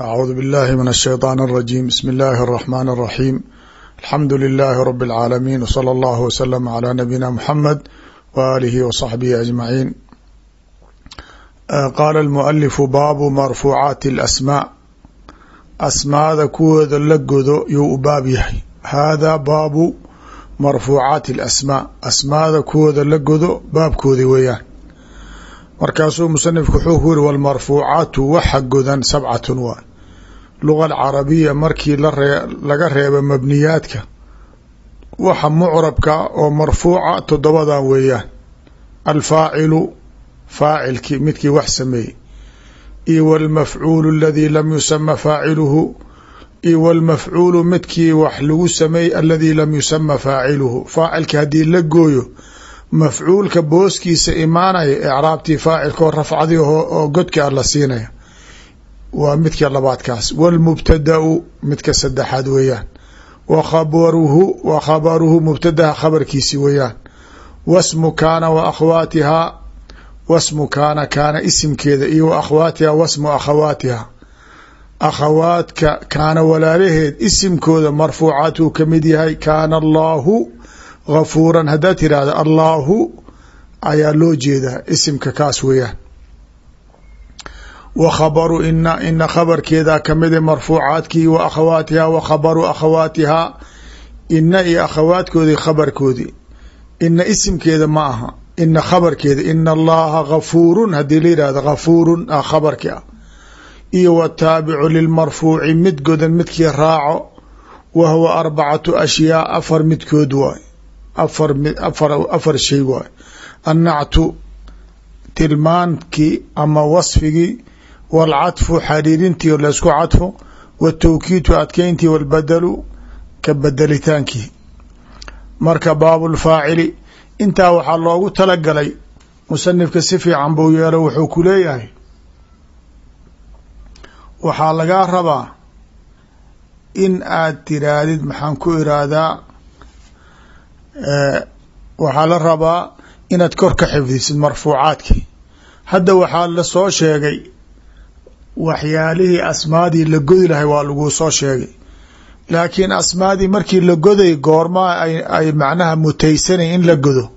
أعوذ بالله من الشيطان الرجيم بسم الله الرحمن الرحيم الحمد لله رب العالمين وصلى الله وسلم على نبينا محمد وآله وصحبه أجمعين قال المؤلف baabu marfuucaati الأsmاء asmaada kuwooda la godo yuu u baab yahay haadaa baabu marfuucaati الأsmاء asmaada kuwooda la godo baabkoodi weeyaan markaasuu musanifku wuxuu ku yiri wاlmarfuucaatu waxa godan sabcatun waay luga alcarabiya markii laga reebo mabniyaadka. Waxa mucrabka oo marfuuca toddobadan weeyaan. Alfaacilu faacilkii midkii wax sameeyey. Iyo wاlmafcuulu aladii lam yusama faaciluhu. Iyo wاlmafcuulu midkii wax lagu sameeyey aladii lam yusama faaciluhu. Faacilki haddii la gooyo mafcuulka booskiisa imaanaya ecraabtii faacilkoo rafcadi oo godka la siinaya waa midka labaadkaas. Wاlmubtadau midka saddexaad weeyaan. Wa khabaruhu wa khabaruhu mubtadaha khabarkiisi weeyaan. Wasmu kaana wa akhwaatihaa wasmu kaana kaana isimkeeda iyo wa akhwaatiha wasmu akhawaatiha akhawaadka kaana walaalaheed isimkooda marfuucaat uu ka mid yahay kaana allaahu gafuuran haddaad tirahda allaahu ayaa loo jeedaa isimka kaas weeyaan wa khabaru ina ina khabarkeedaa kamida marfuucaadkii wa akhawaatihaa wa khabaru akhawaatihaa ina iyo akhawaadkoodii khabarkoodii ina isimkeeda ma aha ina khabarkeeda ina allaha gafuurun haddii la yihahdo gafuurun a khabarki ah iyo wataabicu lilmarfuuci mid godan midkii raaco wa huwa arbacatu ashyaa afar midkood waay afar afar afar shay waay annactu tilmaankii ama wasfigii wاlcadfu xariirintii laysku cadfo wاtawkiidu adkeyntii wاlbadalu ka bedelitaankii marka baabu lfaacili intaa waxaa loogu talagalay musanifka si fiican buu yeelo wuxuu ku leeyahay waxaa lagaa rabaa in aad tiraahdid maxaan ku iraahdaa waxaa la rabaa inaad kor ka xifdisid marfuucaadkii hadda waxaa la soo sheegay waxyaalihii asmaadii la godi lahay waa laguu soo sheegay. Laakiin asmaadii markii la goday goormaa ay macnaha mutaysanay in la godo.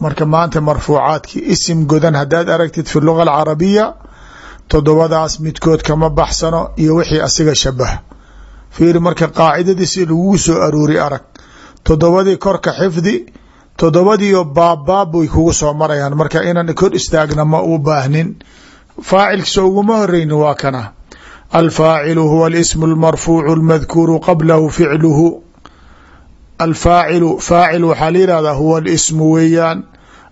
Marka maanta marfuucaadkii isim godan haddaad aragtid fi luga alcarabiya toddobadaas midkood kama baxsano iyo wixii asiga shabaha fiiri marka qaacidadiisi lagugu soo aroori arag. Toddobadii korka xifdi toddobadiio baabbaab way kugu soo marayaan. Marka inaan kor istaagna ma u baahnin faacilkiisa uguma horeyni waa kana. Alfaacilu huwa alismu almarfuucu almadkuuru qablahu ficluhu. Alfaacilu faacil waxaa la yihahdaa huwa alismu weeyaan.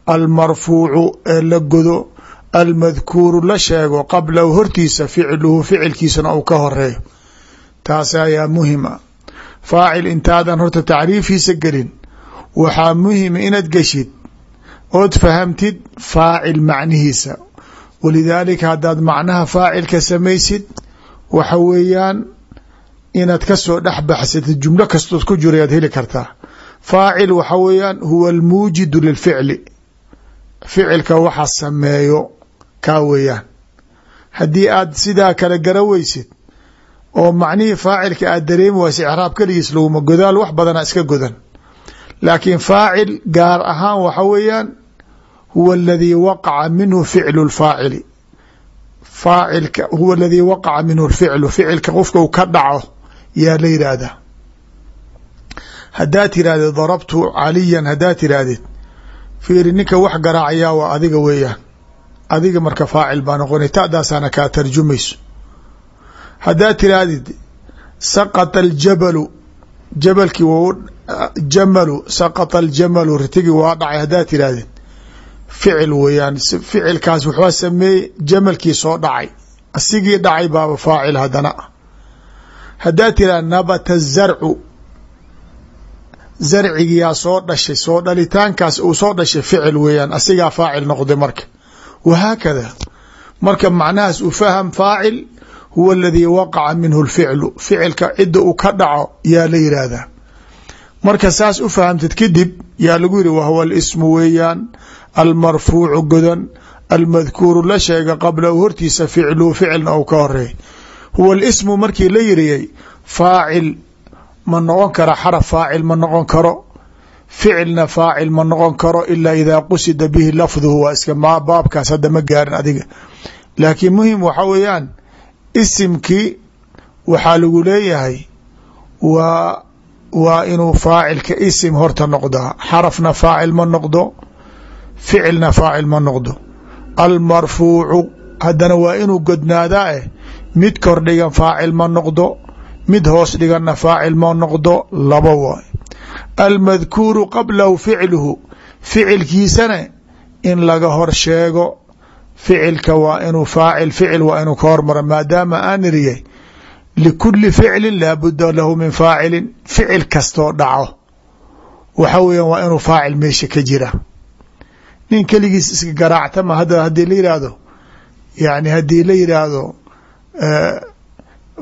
Almarfuucu ee la godo almadkuuru la sheego qablahu hortiisa ficluhu ficilkiisana uu ka horeeyo taas ayaa muhima. Faacil intaadan horta tacriifiisa gelin waxaa muhima inaad geshid ood fahamtid faacil macnihiisa walidaalika haddaad macnaha faacilka samaysid waxa weeyaan inaad ka soo dhex baxsatid jumlo kastood ku jiro ayaad heli kartaa faacil waxa weeyaan huwa almuujidu lilficli ficilka waxa sameeyo kaa weeyaan haddii aad sidaa kale garaweysid oo macnihii faacilka aad dareemi waysa icraab keligiis laguma godaal wax badana iska godan laakiin faacil gaar ahaan waxa weeyaan huwa aladii waqaca minhu ficlu lfaacili faacilka huwa aladii waqaca minhu lficlu ficilka qofka u ka dhaco yaa la yidhaahdaa haddaad tirahdid darabtu caliyan haddaad tirahdid fiiri ninka wax garaacayaa waa adiga weeyaan adiga marka faacil baa noqona ta'daasaana kaa tarjumayso haddaad tirahdid saqata aljabalu jabalkii jamalu saqata aljamalu ritigi waa dhacay haddaad ficil weeyaan ficilkaas wuxuu sameeyey jamalkii soo dhacay. Asigii dhacay baaba faacil haddana. Haddaad tiraha nabata zarcu. Zarcigiyaa soo dhashay soo dhalitaankaas uu soo dhashay ficil weeyaan asigaa faacil noqday marka. Wahaakada marka macnahaas u faham faacil huwa aladii waqaca minhu lficlu ficilka cidda uu ka dhaco yaa la yidhaahdaa marka saas u fahamtid kadib yaa lagu yihi wahuwa alismu weeyaan almarfuucu godan almadkuuru la sheega qablahu hortiisa ficluhu ficilna ou ka horeey huwa lismu markii la yiriyey faacil ma noqon kara xaraf faacil ma noqon karo ficilna faacil ma noqon karo ilaa idaa qusida bihi lafduhu waa iska ma baabkaas hadda ma gaarin adiga. Laakiin muhiim waxa weeyaan isimkii waxaa lagu leeyahay waa waa inuu faacilka isim horta noqdaa. Xarafna faacil ma noqdo ficilna faacil ma noqdo. Almarfuucu haddana waa inuu godnaadaa eh mid kor dhigan faacil ma noqdo mid hoos dhiganna faacil ma noqdo laba waay. Almadkuuru qablahu ficluhu ficilkiisana in laga hor sheego ficilka waa inuu faacil ficil waa inuu ka hormaro maadaama aan iriyay likuli ficlin laabuda lahu min faacilin ficil kastoo dhaco. Waxa weeyaan waa inuu faacil meesha ka jira nin keligiis iska garaactama haddii la yidhaahdo yani haddii la yidhaahdo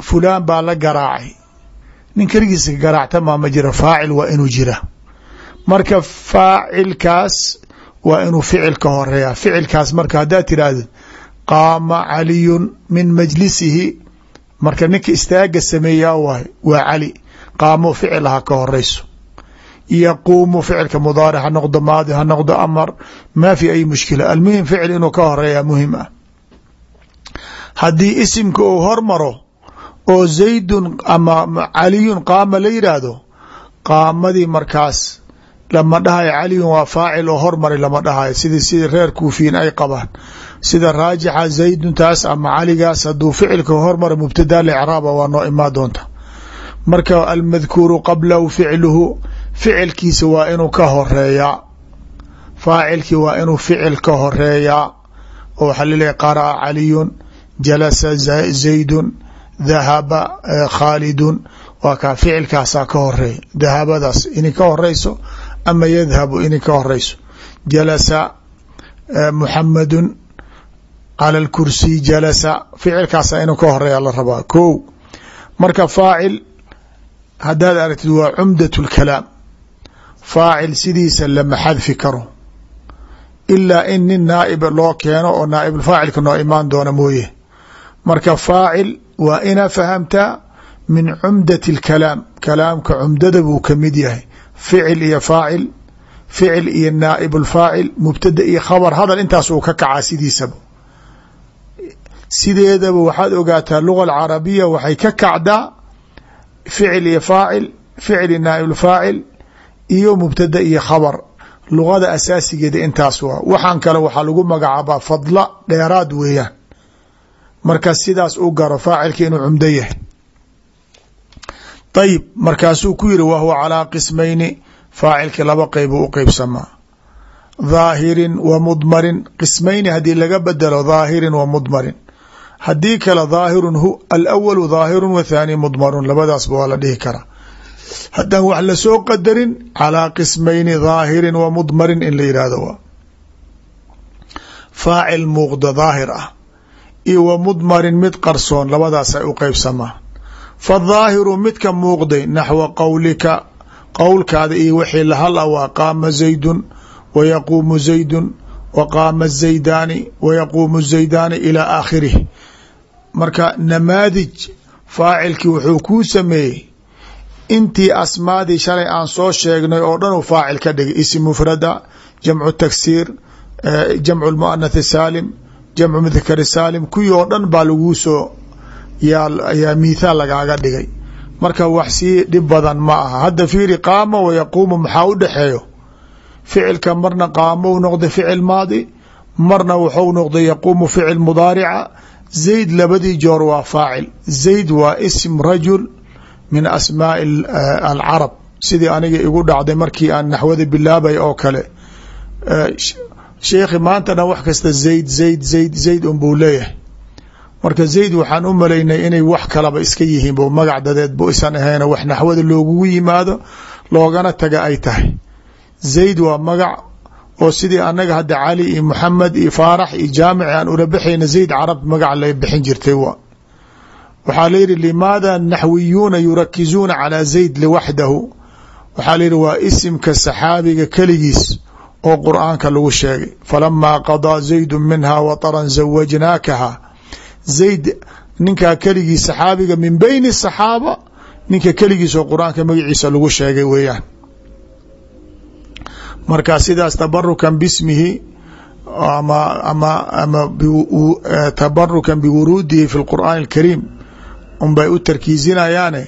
fulaan baa la garaacay. Nin keligiis iska garaactama ma jira. Faacil waa inuu jira. Marka faacilkaas waa inuu ficil ka horreeya ficilkaas marka haddaad tiraahdo qaama caliyun min majlisihi. Marka ninka istaaga sameeyaa waay waa cali. Qaamo ficil ha ka horeyso yaquumu ficilka mudaaric ha noqdo maadi ha noqdo amar maa fi ay mushkila. Almuhim ficil inuu ka horreeya muhiim ah. Haddii isimka uu hormaro oo zaydun ama caliyun qaama la yidhaahdo qaamadii markaas lama dhahayo caliyun waa faacil oo hormari lama dhahayo sidii sidii reer kuufiyin ay qabaan. Sida raajixa zayduntaas ama caligaas hadduu ficilka hormaro mubtada licraaba waa noo imaa doonta ficilkiisa waa inuu ka horeeyaa faacilkii waa inuu ficil ka horeeyaa oo waxaa laleeyahy qaraa caliyun jalasa zaydun dahaba khaalidun waa kaa ficilkaasaa ka horreeya. Dahabadaas inay ka horeyso ama yadhabu inay ka horeyso. Jalasa muxamadun cala lkursiy jalasa ficilkaasa inuu ka horreeya la rabaa. Ko marka faacil haddaad aragtid waa cumdat lkalaam faacil sidiisa lama xadfi karo. Ilaa in nin naaiba loo keeno oo naaibulfaacilka noo imaan doona mooye. Marka faacil waa inaa fahamtaa min cumdati alkalaam. Kalaamka cumdada buu ka mid yahay. Ficil iyo faacil ficil iyo naaibulfaacil mubtada iyo khabar hadal intaas uu ka kacaa sidiisaba. Sideedaba waxaad ogaataa luga alcarabiya waxay ka kacdaa ficil iyo faacil ficil iyo naaibulfaacil iyo mubtada iyo khabar. Lugada asaasigeeda intaas waa. Waxaan kale waxaa lagu magacaabaa fadla dheeraad weeyaan. Marka sidaas u garo faacilka inuu cumdo yahay. Ayib markaasuu ku yiri wahuwa calaa qismayni. Faacilka laba qeybu u qeybsamaa dhaahirin wa mudmarin. Qismayni haddii laga bedelo dhaahirin wa mudmarin. Haddii kale dhaahirun alawalu dhaahirun wa thaani mudmarun. Labadaasba waa la dhihi karaa haddaan wax la soo qadarin calaa qismayni dhaahirin wa mudmarin in la yidhaahdo waa faacil muuqda dhaahir ah. Iyo wa mudmarin mid qarsoon labadaas ay u qeybsamaan fadhaahiru midka muuqday naxwa qowlika qowlkaada iyo wixii lahal a waa qaama zaydun wa yaquumu zaydun wa qaama zaydaani wa yaquumu zaydaani ilaa aakhirih. Marka namaadij faacilkii wuxuu kuu sameeyey intii asmaadii shalay aan soo sheegnay oo dhan uu faacil ka dhigay isim mufrada jamcu taksiir jamcu lmuanath saalim jamcu mudakari saalim kuwii oo dhan baa laguu soo yaa mithaal lagaaga dhigay. Marka wax sii dhib badan ma aha. Hadda fiiri qaama wa yaquumu maxaa u dhexeeyo ficilka marna qaamo u noqday ficil maadi marna wuxuu noqday yaquumu ficil mudaarica. Zayd labadii joor waa faacil. Zayd waa ism rajul min asmaaءi alcarab sidii aniga igu dhacday markii aan naxwada bilaabay oo kale. Sheekhi maantana wax kasta zayd zayd zayd zayd un buu leeyahay. Marka zayd waxaan u malaynay inay wax kalaba iska yihiin magac dadeed bu isan ahayn wax naxwada loogugu yimaado loogana taga ay tahay. Zayd waa magac oo sidii anaga hadda cali iyo moxamed iyo faarax iyo jaamic aan ula baxayna zayd carab magac la bixin jirtay wa waxaa layihi limaada naxwiyuuna yurakizuuna calaa zayd liwaxdahu? Waxaa layihi waa isimka saxaabiga keligiis oo qur'aanka lagu sheegay. Falamaa qadaa zaydu minha wataran zawajnaakaha zayd ninkaa keligii saxaabiga min beyni saxaaba ninka keligiisoo qur'aanka magaciisa lagu sheegay weeyaan. Marka sidaas tabarukan bismihi ama ama ama tabarukan biwuruudihi fi lqur'aani alkariim unbay u tarkiisinayaane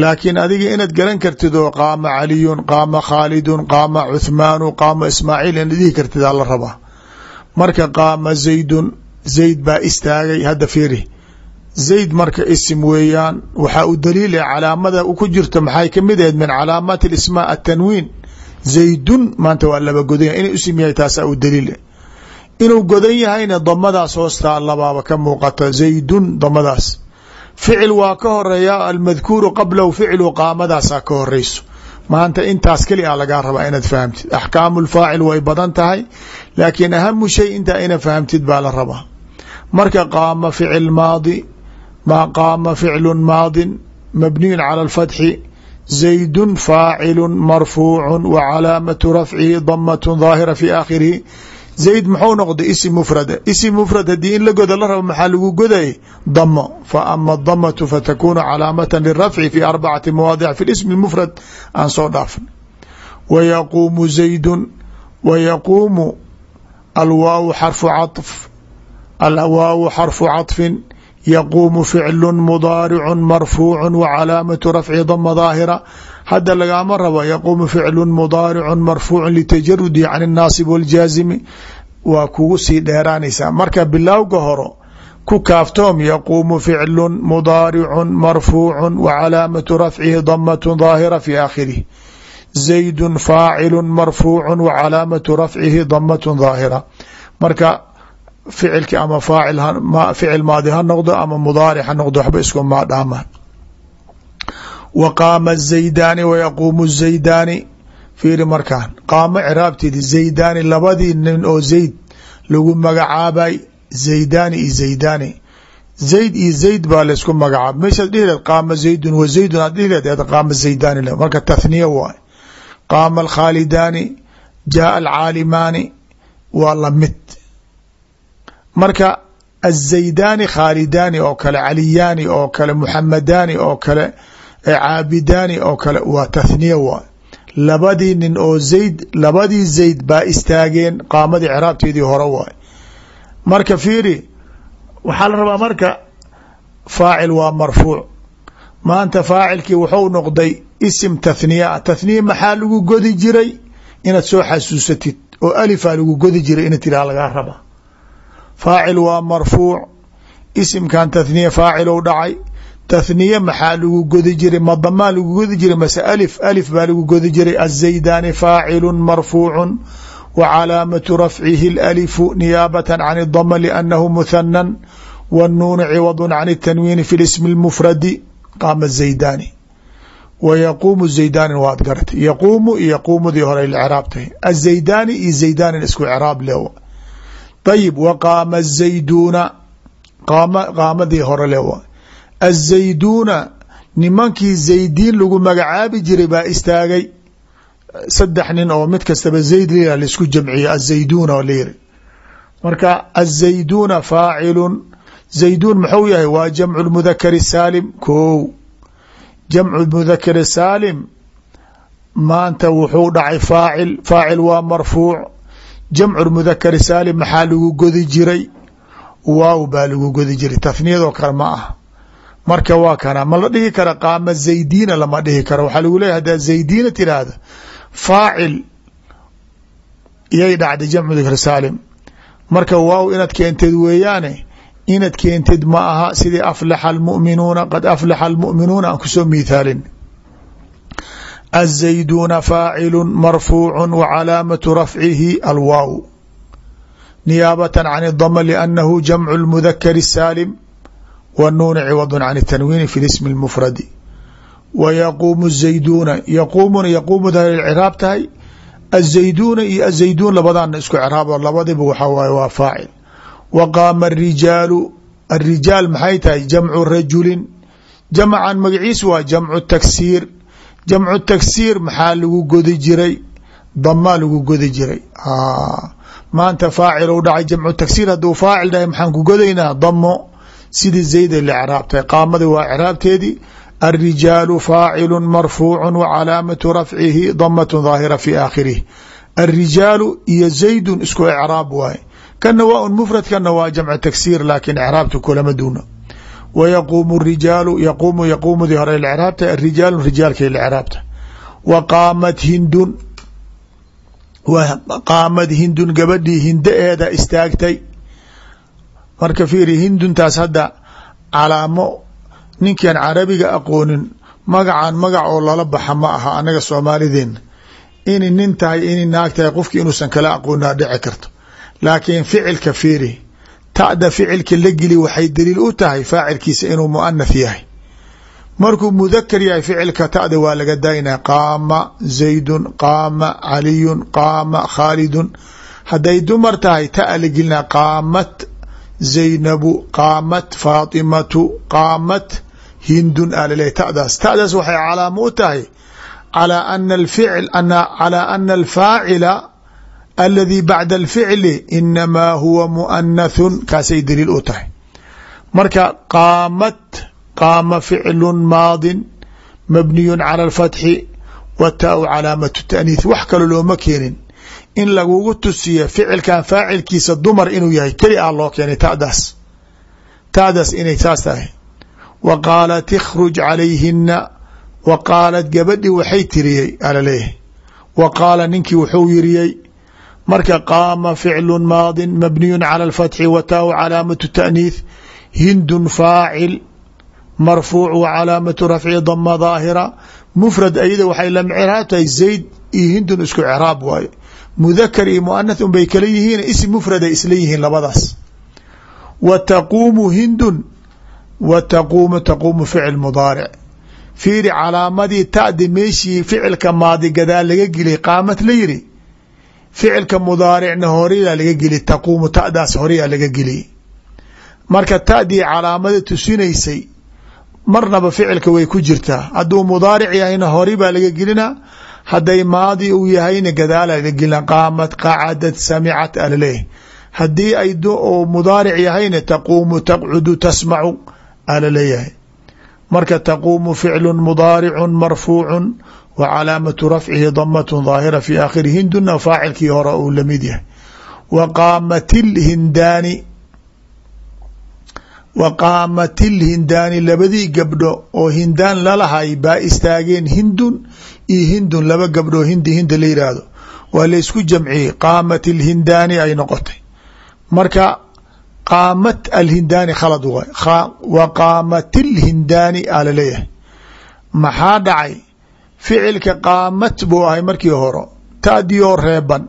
laakiin adiga inaad garan kartid oo qaama caliyun qaama khaalidun qaama cuthmaanu qaama ismaaciil inaad dhihi kartid aa la rabaa. Marka qaama zaydun zayd baa istaagay hadda fiiri. Zayd marka isim weeyaan waxaa u daliil calaamada ku jirto maxay ka mid ahayd min calaamaati ismaa atanwiin zaydun maanta waa laba godanya inay usim yahay taasaa u daliil inuu godan yahayna damadaas hoostaa labaaba ka muuqata zaydun damadaas ficil waa ka horreeya almadkuuru qablahu ficlu qaamadaasaa ka horeyso maanta intaas keli a lagaa rabaa inaad fahamtid. Axkaamu lfaacil way badan tahay laakiin ahamu shay intaa ina fahamtid baa la rabaa. Marka qaama ficil maadi ma qaama ficlu maadin mabniyun cala alfatxi zaydun faacilu marfuucu wa calaamatu rafcihi damatun daahira fi aakhirihi zayd muxuu noqday isim mufrada isim mufrad haddii in la goda la rabo maxaa lagu godayay damo fa ama damatu fatakunu calaamatan lirafci fi arbacati mawaadic fi ismi mufrad. Aan soo dhaafn wa yaquumu zaydun. Wa yaquumu alwaawu xarfu caطf alwaawu xarfu caطfin yaquumu ficlu mudaaricu marfuucu wa calaamatu rafci dama daahira hadda lagaama rabo yaquumu ficlu mudaaricu marfuucu litajarudi can الnaasib wاljaazimi waa kugu sii dheeraanaysaa marka bilowga horo ku kaaftoom yaquumu ficlu mudaaricu marfuucu wa calaamatu rafcihi damatun daahira fi aakhirih zaydu faacilu marfuucu wa calaamatu rafcihi damatun daahira marka ficilki ama faacil ficil maadi ha noqdo ama mudaaric ha noqdo waxba isku maa dhaamaan wa qaama zaydaani wa yaquumu zaydaani fiiri markaan qaamo ciraabteedi zaydaani labadii nin oo zayd lagu magacaabay zaydaani iyo zaydaani zayd iyo zayd baa laysku magacaaba meeshaad dhihi leed qaama zaydun wa zaydun aad dhihi leed qaama zaydaani marka tathniya waay qaama alkhaalidaani jaaa alcaalimaani waa la mid marka azaydaani khaalidaani oo kale caliyaani oo kale muxamadaani oo kale caabidaani oo kale waa tathniya waay labadii nin oo zayd labadii zayd baa istaageen qaamadii ciraabteedii hore waay marka fiiri waxaa la rabaa marka faacil waa marfuuc. Maanta faacilkii wuxuu noqday isim tathniya. Ah tathniya maxaa lagu godi jiray? Inaad soo xasuusatid oo alifaa lagu godi jiray ina tiraa lagaa raba faacil waa marfuuc. Isimkan tathniya faacilou dhacay taniye maxaa lagu godi jiray? Ma damaan lagu godi jiray? Mase alif? Alif baa lagu godi jiray? Azaydaani faacilu marfuucu wa calaamatu rafcihi lalifu niyaabata can idama liannahu muhanan wanuunu ciwadu can tanwiini fi lismi lmufradi qaama zaydaani wa yaquumu waad garta yaquumu iyo yaquumudii hore craabtahay azaydaani iyo zaydaanin isku craab leew ayib wa qaama zayduuna qaamadii hore leewa azayduuna nimankii zaydiin lagu magacaabi jiray baa istaagay. Saddex nin oo mid kastaba zayd la la isku jamciye azayduuna oo layiri marka azayduuna faacilun. Zayduun muxuu yahay? Waa jamcu mudakari saalim. Ko jamcu mudakari saalim maanta wuxuu dhacay faacil. Faacil waa marfuuc. Jamcu mudakari saalim maxaa lagu godi jiray? Waaw baa lagu godi jiray. Tathniyadoo kale ma ah marka waa kana ma la dhihi kara qaama zaydiina lama dhihi karo waxaa lagu leeyahy hadaa zaydiina tiraahda faacil yay dhacday jamcu mudakar saalim marka waaw inaad keenteed weeyaane inaad keenteed ma aha sidii aflaxa almu'minuuna qad aflaxa almu'minuuna aan kusoo miithaalin الزaيدون فاaciل مرفوع وعلاaمة رفعه الواaو نياaبة عن الضم لأنه جمع المذكر السالم wnuuni ciwad can tanwiini fi ismi mufradi wayaquumu zayduuna yaquumuna yaquumuda ciraab tahay. Azayduuna iyo azayduun labadaana isku ciraabo labadiba waxaa waay waa faacil. Waqaama arijaalu arijaal maxay tahay? Jamcu rajulin. Jamcan magaciis waa jamcu taksiir jamcu taksiir maxaa lagu godi jiray? Damaa lagu godi jiray. Maanta faacil u dhacay jamcu taksiir hadduu faacil dhahay maxaan ku godaynaa? Damo sidii zayda la craabtay qaamada waa craabteedii aلrijaalu faacilu marfuucu wacalaamatu rafcihi damatun daahira fi aakhirihi aلrijaalu iyo zaydun isku icraab waaye kana waa un mfrad kana waa jamcu tagsiir laakin icraabta kulama duuna. Wayaquumu rijaalu yaquumu yaquumudii hore lcraabta arijaalu rijaalkay lcraabta wa qaamat hindun wa qaamad hindun gabadhii hindaeeda marka fiiri hinduntaas hadda calaamo ninkan carabiga aqoonin magacan magac oo lala baxa ma aha anaga soomaalideena inay nin tahay inay naag tahay qofki inuusan kala aqoonaa dhici karto. Laakiin ficilka fiiri ta'da ficilka la geli waxay daliil u tahay faacilkiisa inuu muanath yahay. Markuu mudakar yahay ficilka ta'da waa laga daynaya qaama zaydun qaama caliyun qaama khaalidun. Hadday dumar tahay ta'a la gelina. Qaamat zaynabu qaamat faatimatu qaamat hindun alale ta'daas. Ta'daas waxay calaamo u tahay calaa ana alficl calaa ana alfaacila aladi bacda alficli inamaa huwa muanathun kaasay daliil u tahay. Marka qaamat qaama ficlu maadin mabniyu cala alfatxi wa taau calaamatu taaniith wax kalo looma keenin in lagugu tusiya ficilkan faacilkiisa dumar inuu yahay keli a loo keenay ta'daas. Ta'daas inay saas tahay. Wa qaalat ikhruj calayhina wa qaalat gabadhii waxay tiriyey alaleeyahay wa qaala ninkii wuxuu yiriyey marka qaama ficlu maadin mabniyu cala alfatxi wa taau calaamatu taaniith hindun faacil marfuuc wa calaamatu rafci dama daahira. Mufrad ayada waxay la tahay zayd iyo hindun isku craab waaye mudakar iyo muanath un bay kala yihiin isim mufraday isla yihiin labadaas. Wa taquumu hindun wa taquumu taquumu ficil mudaaric. Fiiri calaamadii ta'di meeshii ficilka maadi gadaa laga geliyay qaamad la yiri ficilka mudaaricna horeyaa laga geliy taquumu ta'daas horeyaa laga geliyey marka ta'dii calaamada tusinaysay marnaba ficilka way ku jirtaa. Hadduu mudaaric yahayna hori baa laga gelinaa hadday maadi uu yahayna gelina qaamad qacadad samicat alaleeh. Haddii ay mudaaric yahayna taquumu taqcudu tasmacu alaleeyahay. Marka taquumu ficlu mudaaricu marfuucu wa calaamatu rafcihi damat daahira fi aakhiri hinduna faacilkii hore uu la mid yahay. Wa qaamat lhindaani wa qaamat ilhindaani labadii gabdho oo hindaan lalahay baa istaageen hindun iyo hindun laba gabdhoo hindi hinda la yidhaahdo waa laysku jamciyey qaamat ilhindaani ay noqotay marka qaamat alhindaani khalad waay wa qaamat ilhindaani aa la leeyahay maxaa dhacay ficilka qaamat buu ahay markii horo taadioo reeban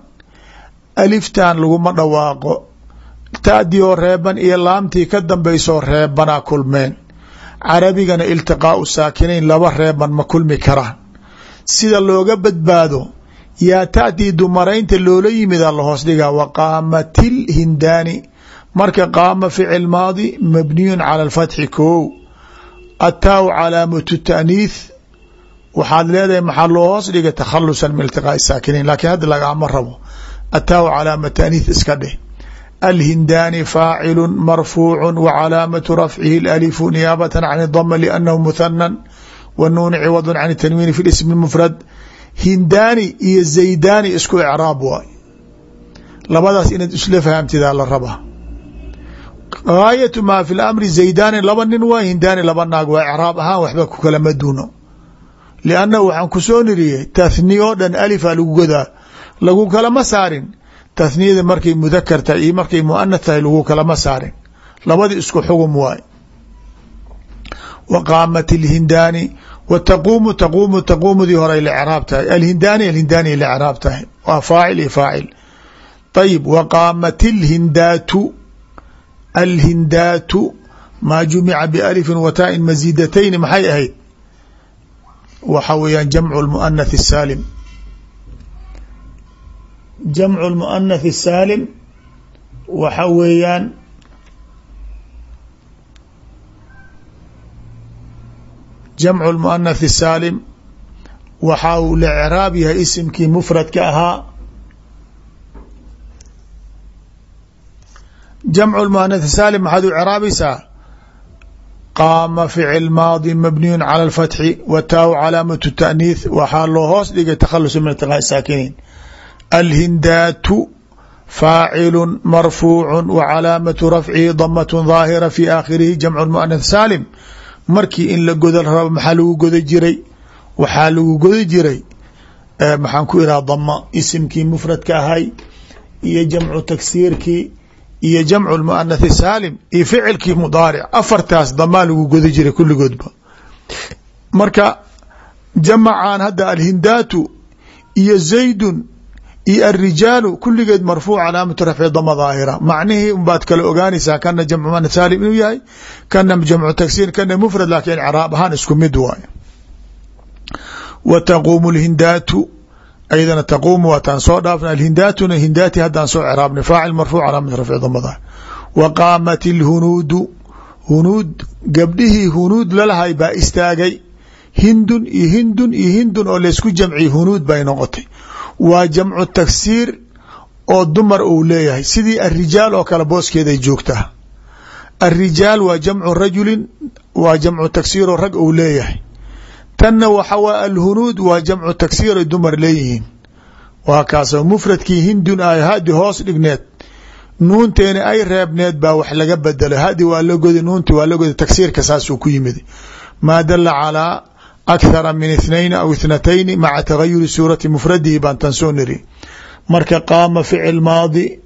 aliftan laguma dhawaaqo taadioo reeban iyo laamtii ka dambaysoo reebanaa kulmeen. Carabigana iltiqaau saakinayn laba reeban ma kulmi karaan. Sida looga badbaado yaa taadii dumaraynta loola yimida lahoos dhigaa wa qaamatil hindaani. Marka qaama ficil maadi mabniyun cala alfatxi koow. Attaau calaamatu taaniith waxaad leedahay maxaa loo hoos dhiga takhalusan min iltiqaai saakinayn laakiin hadda lagaama rabo. Attaau calaama taaniith iska dheh alhindaani faacilu marfuucu wa calaamatu rafcihi alalifu niyaabata can idama liannahu muhanan wa nuuni ciwadu can tanwiini fi ismi mufrad hindaani iyo zaydaani isku icraab waay labadaas inaad isla fahamtidaa la rabaa gaayatu maa fi lamri zaydaani laba nin waa hindaani laba naag waa icraab ahaan waxba ku kalama duuno liannahu waxaan ku soo niriyey tathni oo dhan alifa lagu godaa lagu kalama saarin tathniyada markay mudakar tahay iyo markay muanath tahay lagu kalama saarin labadi isku xugum waay. Wa qaamat ilhindaani wa taquumu taquumu taquumudii horay la craab tahay. Alhindaani alhindaani la craab tahay. Waa faacil iyo faacil. Ayib wa qaamat ilhindaatu alhindaatu maa jumica bialifin wa taa-in masiidatayni maxay ahayd? Waxa weeyaan jamcu lmuanath الsaalim jamcu lmuanath saalim waxa weeyaan jamcu lmuanath saalim waxa uu la craab yahay isimkii mufradka ahaa. Jamcu lmuanath saalim maxaad u craabaysaa qaama ficil maadi mabniyu cala اlfatxi wa taaw calaamatu taaniih waxaa loo hoos dhigay takhalusa min taqaa saakiniin alhindaatu faacilu marfuucu wa calaamatu rafcihi damat daahira fi aakhirihi jamcu muanath saalim markii in la goda rabo maxaa lagu goda jiray waxaa lagu goda jiray maxaan ku iraha dama isimkii mufradka ahay iyo jamcu tagsiirkii iyo jamcu muanathi saalim iyo ficilkii mudaaric afartaas damaa lagu goda jiray kulligoodba marka jamacan hadda alhindaatu iyo zaydun iyo arijaalu kulligeed marfuuc calaamatu rafci dama daahira. Macnihii unbaad kala ogaanaysaa kana jamcu muanath saalim inuu yahay kana jamcu tagsiir kana mufrad laakiin craab ahaan isku mid waayo. Wa taquumu lhindaatu aydana taquumu waataan soo dhaafna alhindaatuna hindaati haddaan soo craabnay faacil marfuuc calaamat rafci dama wa qaamat ilhunuudu hunuud gabdhihii hunuud lalahay baa istaagay. Hindun iyo hindun iyo hindun oo laysku jamciy hunuud bay noqotay waa jamcu tagsiir oo dumar uu leeyahay. Sidii arijaal oo kale booskeeday joogtaa arijaal waa jamcu rajulin waa jamcu tagsiir oo rag uu leeyahay. Tanna waxa alhunuud waa jamcu tagsiir ay dumar leeyihiin. Waa kaasoo mufradkii hindun ay hadi hoos dhigneed. Nuunteena ay reebneed baa wax laga bedelo hadi waa la godi nuunti waa la godi tagsiirka saasuu ku yimid. Maa dala calaa akhara min ithnayni aw ithnatayni maca tagayuri suurati mufradihi baan tan soo niri marka qaama ficil maadi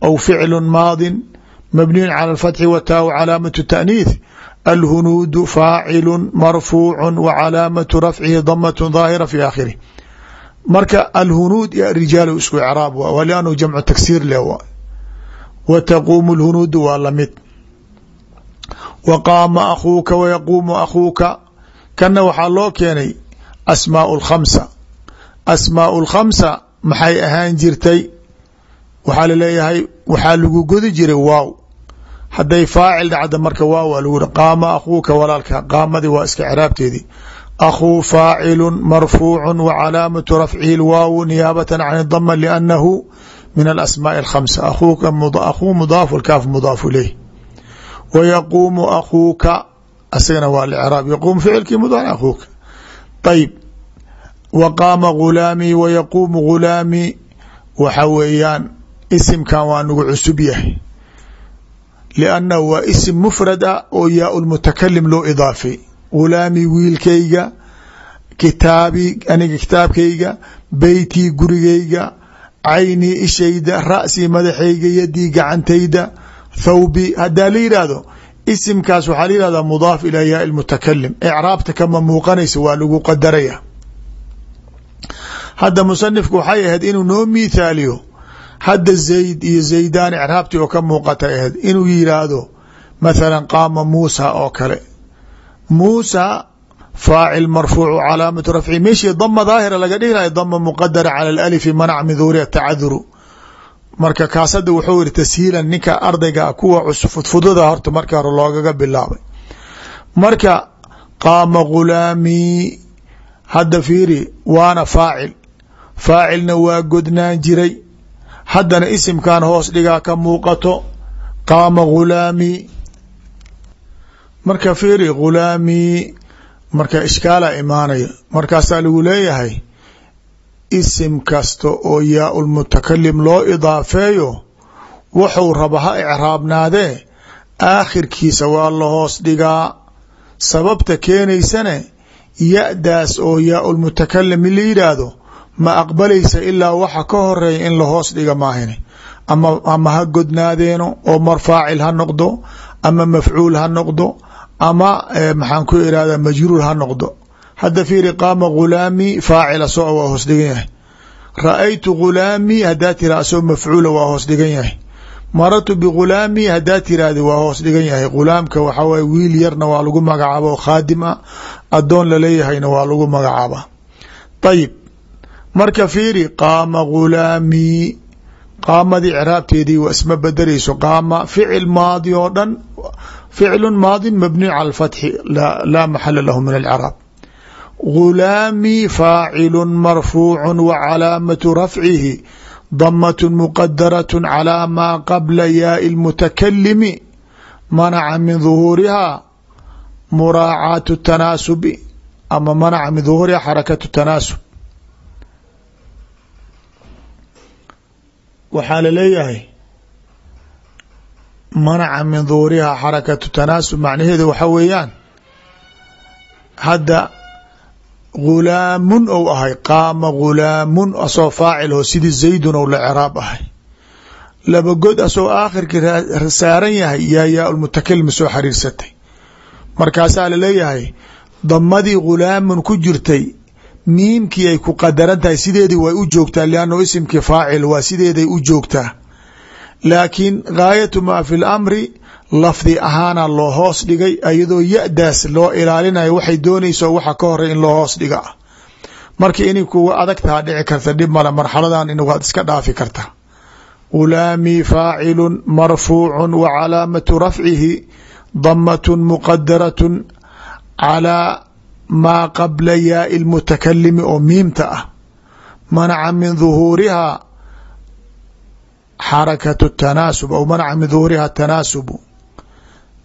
aw ficlu maadin mabniyun cala alfatxi wa taa u calaamatu taaniih alhunuudu faacilu marfuucu wa calaamatu rafcihi damatun daahira fi aakhirih marka alhunuud iyo arijaal isku icraab waa liannahu jamcu tagsiir leh wa taquumu lhunuudu waa la mid wa qaama akhuuka wayaquumu akhuuka kana waxaa loo keenay asmaau lkhamsa asmaau lkhamsa maxay ahaan jirtay? Waxaa la leeyahay waxaa lagu godi jiray waaw. Hadday faacil dhacda marka waaw waa lagu qaama akhuuka walaalka qaamadii waa iska craabteedii akhuu faacilu marfuucu wa calaamatu rafcihi lwaawu niyaabata can dama liannahu min alasmaai alkhamsa. Akuuka akhuu mudaafu lkaaf mudaafu ileyh wa akhuuka asagana waa lcraab yaquum ficilkii mudaaric akhuuka ayib wa qaama ghulaamii wa yaquumu ghulaamii waxa weeyaan isimkan waa nagu cusub yahay. Liannahu waa isim mufrad ah oo yaa lmutakalim loo idaafay ghulaamii wiilkayga kitaabii aniga kitaabkayga beytii gurigayga caynii ishayda ra'sii madaxayga yadii gacantayda thawbi. Haddaa la yidhaahdo isimkaas waxaa la yihahdaa mudaaf ilaa yaa mutakalim icraabta kama muuqanaysa waa lagu qadaraya. Hadda musanifku waxay ahayd inuu noo mithaaliyo hadda zayd iyo zaydaan icraabtii oo ka muuqatay ahayd inuu yiraahdo mathala qaama muusa oo kale. Muusa faacil marfuucu calaamatu rafci. Meeshii dama daahira laga dhigi lahay dama muqadara cala alalifi manac min duhuriha tacaduru marka kaas hadda wuxuu yihi tashiilan ninka ardayga kuwa fudfududa horta marka hore loogaga bilaabay. Marka qaama ghulaamii hadda fiiri waana faacil. Faacilna waa godnaan jiray. Haddana isimkan hoos dhigaa ka muuqato qaama ghulaamii marka fiiri ghulaamii marka ishkaala imaanaya. Markaasaa lagu leeyahay isim kasta oo yaa ulmutakalim loo idaafeeyo wuxuu raba ha icraabnaadee aakhirkiisa waa la hoos dhigaa. Sababta keenaysane ya-daas oo yaa ulmutakalim la yidhaahdo ma aqbalaysa ilaa waxa ka horreeya in la hoos dhiga maahine. Ama ha godnaadeeno oo mar faacil ha noqdo ama mafcuul ha noqdo ama maxaan ku irahda majruur ha noqdo hadda fiiri qaama ghulaamii faacila soo waa hoos dhigan yahay. Ra'aytu ghulaamii haddaa tira mafcuula waa hoos dhigan yahay. Marartu bighulaamii haddaa tiraahdi waa hoos dhigan yahay. Ghulaamka waxaa wiil yarna waa lagu magacaaba oo khaadim ah. Addoon laleeyahayna waa lagu magacaaba. Ayib marka fiiri qaama ghulaamii qaamadii craabteedii isma bedeleyso qaama ficil maadi oo dhan ficlu maadi mabniy cala alfatxi laa maxala lahu min alcraab gulaamii faacilu marfuucu wa calaamatu rafcihi damatun muqadaraة calaa maa qabla yaai اlmutakalimi manaca min duhuurihaa muraacaatu tanaasubi ama manaca min duhuuriha xarakatu tanaasub waxaa la leeyahay manaca min duhuurihaa xarakatu tanaasub macnaheedu waxa weeyaan hadda gulaamun ou ahay qaama gulaamun asoo faacil oo sidii zaydun ou la ciraab ahay laba god asoo aakhirkii saaran yahay yaa yaa lmutakalim soo xariirsatay markaasaa la leeyahay damadii gulaamun ku jirtay miimkii ay ku qadaran tahay sideedii way u joogtaa liannahu isimkii faacil waa sideeday u joogtaa laakiin gaayatu maa fi lamri lafdi ahaana loo hoos dhigay iyadoo ya-daas loo ilaalinayo waxay doonayso waxa ka horey in loo hoos dhiga. Ah marka inay kuga adag taha dhici karta dhib male marxaladan in waad iska dhaafi karta. Gulaamii faacilu marfuucu wa calaamatu rafcihi damat muqadarat calaa maa qabla yaai lmutakalimi oo miimta ah. Manaca min duhuuriha xarakatu tanaasub aw manaca min duhuuriha tanaasubu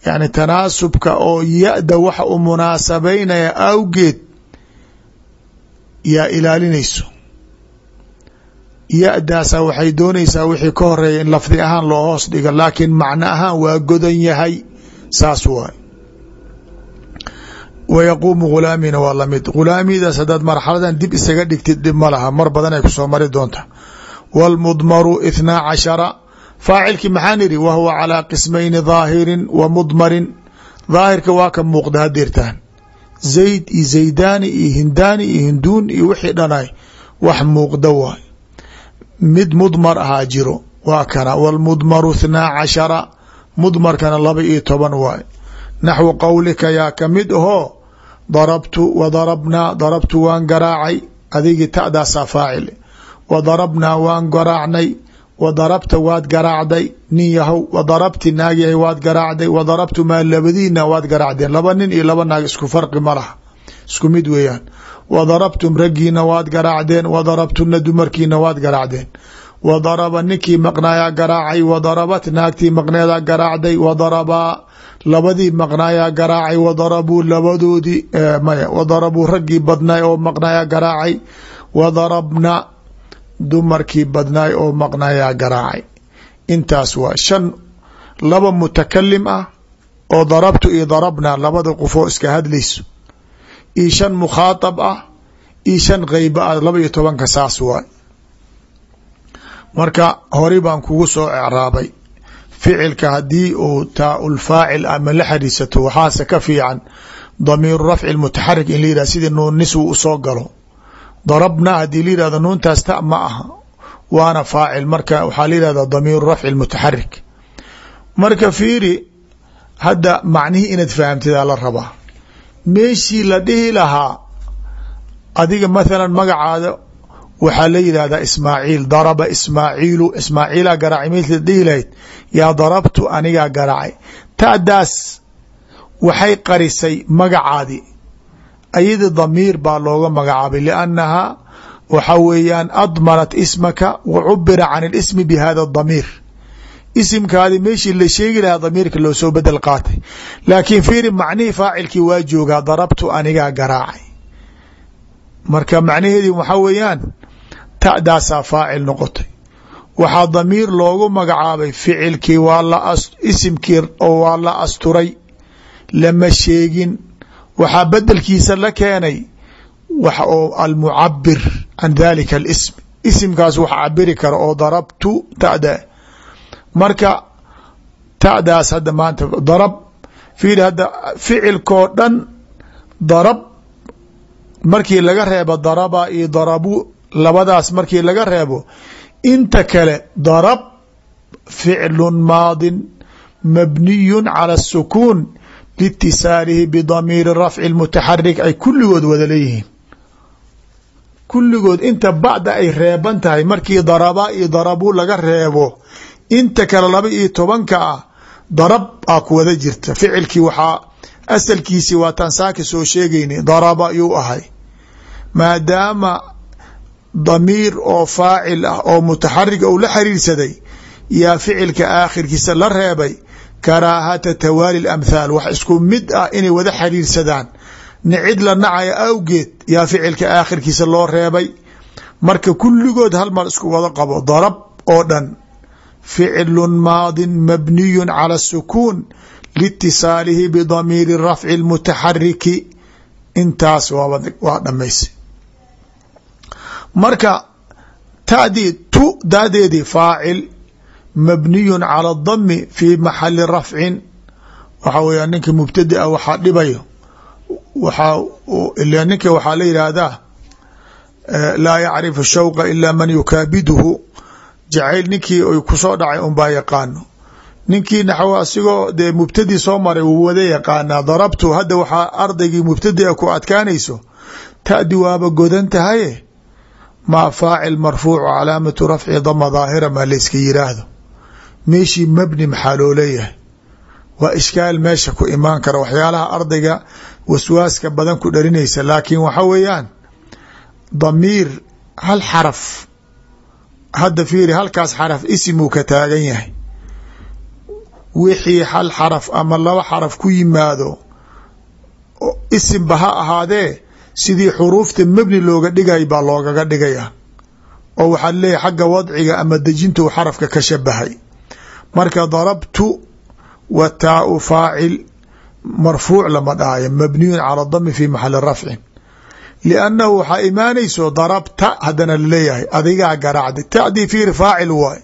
yani tanaasubka oo ya-da waxa u munaasabeynaya awgeed yaa ilaalinayso. Ya-daasa waxay doonaysaa wixii ka horreeya in lafdi ahaan loo hoos dhiga laakiin macno ahaan waa godan yahay saas waay. Wa yaquumu ghulaamina waa la mid ghulaamidaas haddaad marxaladan dib isaga dhigtid dhib ma laha. Mar badan ay ku soo mari doonta. Wاlmdmaru ithnaa cashara faacilkii maxaan idhi wa calىa qismayni dhaahirin wa mudmarin. Dhaahirka waa ka muuqda hadeertaan zayd iyo zaydaani iyo hindaani iyo hinduun iyo wixii dhanay wax muuqda waay. Mid mudmar ahaa jiro waa kana. Wاlmudmaru ithnaa cashara mudmarkana laba iyo toban waay. Naxwu qowlika yaa ka mid ahoo darabtu wa darabnaa darabtu waan garaacay. Adigii ta'daasaa faacil. Wa darabnaa waan garaacnay wa darabta waad garaacday nin yahow. Wa darabti naag waad garaacday. Wa darabtu maa labadiina waad garaacdeen. Laba nin iyo laba naag isku farqi ma isku mid weeyaan. Wa darabtum raggiina waad garaacdeen. Wa darabtuna dumarkiina waad garaacdeen. Wa daraba ninkii maqnaayaa garaacay. Wa darabat naagtii maqneedaa garaacday. Wa darabaa labadii maqnaayaa garaacay. Wa darabuu labadoodii maya. Wa darabuu raggii badnaay oo maqnaayaa garaacay. Wa darabna dumarkii badnaay oo maqnaayaa garaacay. Intaas waa shan laba mutakalim ah oo darabtu iyo darabna labada qofoo iska hadlayso. Iyo shan mukhaatab ah iyo shan keyba ah laba iyo tobanka saas waay. Marka hori baan kugu soo ecraabay ficilka haddii uu taaulfaacil ama la xariisato waxaase ka fiican damiiru rafci mutaxarik in la yihah sidii nuun niswu u soo galo darabna haddii la yihahdo nuuntaas ta ma aha. Waana faacil. Marka waxaa la yihahda damiiru rafci mutaxarik marka fiiri hadda macnihii inaad fahamtidaa la rabaa. Meeshii la dhihi lahaa adiga mathalan magacaada waxaa la yidhahdaa ismaaciil. Daraba ismaaciilu ismaaciilaa garaacay. Meeshii dhihi lahayd yaa darabtu anigaa garaacay. Ta'daas waxay qarisay magacaadii ayadi damiir baa looga magacaabay liannaha waxa weeyaan admanat ismaka wa cubira can اlismi bi hada damiir. Isimkaadi meeshii la sheegi lahaa damiirka loo soo bedel qaatay. Laakiin fiiri macnihii faacilkii waa joogaa darabtu anigaa garaacay. Marka macnaheedii waxaa weeyaan ta'daasaa faacil noqotay. Waxaa damiir loogu magacaabay ficilkii waa isimkii oo waa la asturay. Lama sheegin waxaa bedelkiisa la keenay wax oo almucabir can dalika اlism isimkaas wax cabiri kara oo darabtu ta'da marka ta'daas hadda maanta darab fiiri hadda ficilkoo dhan darab markii laga reebo daraba iyo darabu labadaas markii laga reebo inta kale darab ficlu maadin mabniyu calى الsukuun liitisaalihi bidamiiri rafci اmutaxarik ay kulligood wada leeyihiin kulligood inta bacda ay reeban tahay markii daraba iyo darabu laga reebo inta kale laba iyo tobanka ah darab aa ku wada jirta ficilkii waxaa asalkiisii waataan saaka soo sheegayna daraba yuu ahay maadaama damiir oo faacil ah oo mutaxarig ou la xiriirsaday yaa ficilka aakhirkiisa la reebay karaahata tawaali lamthaal wax isku mid ah inay wada xiriirsadaan nicid la nacaya awgeed yaa ficilka aakhirkiisa loo reebay. Marka kulligood hal mar isku wada qabo. Darab oo dhan. Ficlu maadin mabniyu cala sukuun liitisaalihi bidamiiri rafci lmutaxariki. Intaas waa dhamaysay marka tadii tu daadeedii faacil mabniyu cala dami fi maxali rafcin. Waxaa weya ninka mubtadia waxaa dhibayo. Waxaa ila ninka waxaa la yidhaahdaa laa yacrifu shawqa ila man yukaabiduhu. Jacayl ninkii ay ku soo dhacay unbaa yaqaano. Ninkii naxwo asigoo dee mubtadi soo maray wuu wada yaqaanaa darabtu hadda waxaa ardaygii mubtadia ku adkaanayso tadi waaba godan tahaye? Maa faacil marfuucu calaamatu rafci dama daahira maa layska yiraahdo meeshii mabni maxaa loo leeyahay? Waa ishkaal meesha ku imaan kara waxyaalaha ardayga waswaaska badan ku dhalinaysa. Laakiin waxa weeyaan damiir hal xaraf hadda fiiri halkaas xaraf isimuu ka taagan yahay. Wixii hal xaraf ama laba xaraf ku yimaado isimba ha ahaadee sidii xuruufta mebni looga dhigay baa loogaga dhigaya oo waxaad leeyahy xagga wadciga ama dejintu xarafka ka shabahay marka darabtu wa taau faacil marfuuc lama dhahayo mabniyun cala dami fi maxali rafcin. Liannahu waxaa imaanayso darabta haddana la leeyahay adigaa garaacday. Tadii fiir faacil waay.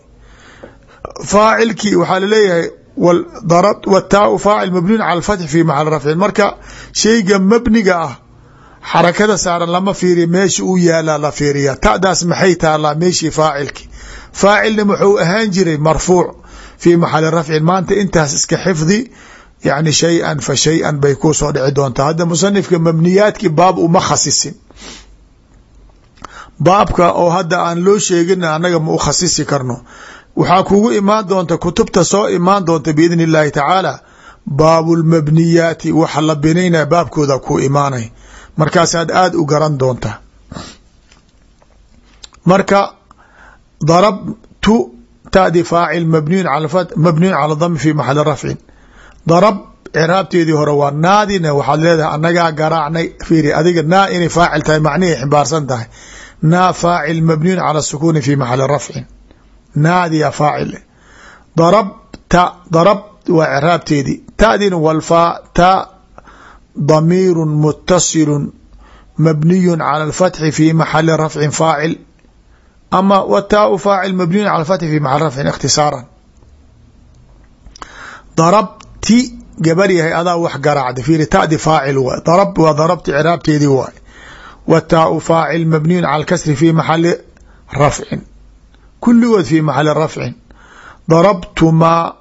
Faacilkii waxaa la leeyahay wtaau faacil mabniyun cala fatxi fi maxali rafcin. Marka shayga mabniga ah xarakada saaran lama fiiriya meesha uu yaalaa la fiiriya tadaas maxay taalaa meeshii faacilki faacilna muxuu ahaan jiray marfuuc fi maxali rafcin maanta intaas iska xifdi yani shay-an fa shay-an bay kuu soo dhici doontaa hadda musanifka mabniyaadki baab uma khasisin baabka oo hadda aan loo sheegin annaga ma u khasisi karno waxaa kugu imaan doonta kutubta soo imaan doonta biidn اllahi tacaala baabu lmabniyaati waxa la binaynaya baabkooda ku imaanay markaasaad aada u garan doontaa marka darabtu tadi faacil mabniyun cala dami fi maxali rafcin darab ciraabteedii hore waa naadina waxaad leedahay annagaa garaacnay fiiri adiga naa inay faacil tahay macnihay ximbaarsan tahay naa faacil mabniyun cala sukuuni fi maxali rafcin naadiya faacil darabta darab waa ciraabteedii tadina walfaa ta damiiru mutasilu mabniyu cala alfatxi fi maxali rafcin faacil ama wtaau faacil mabniyun cala alfatxi fi maxali rafcin ikhtisaaran darabti gabar yahay adaa wax garaacda fiiri tadi faacil waay darab waa darabti ciraabteedii waay wtaau faacil mabniyun cala alkasri fi maxali rafcin kuligood fi maxali rafcin darabtumaa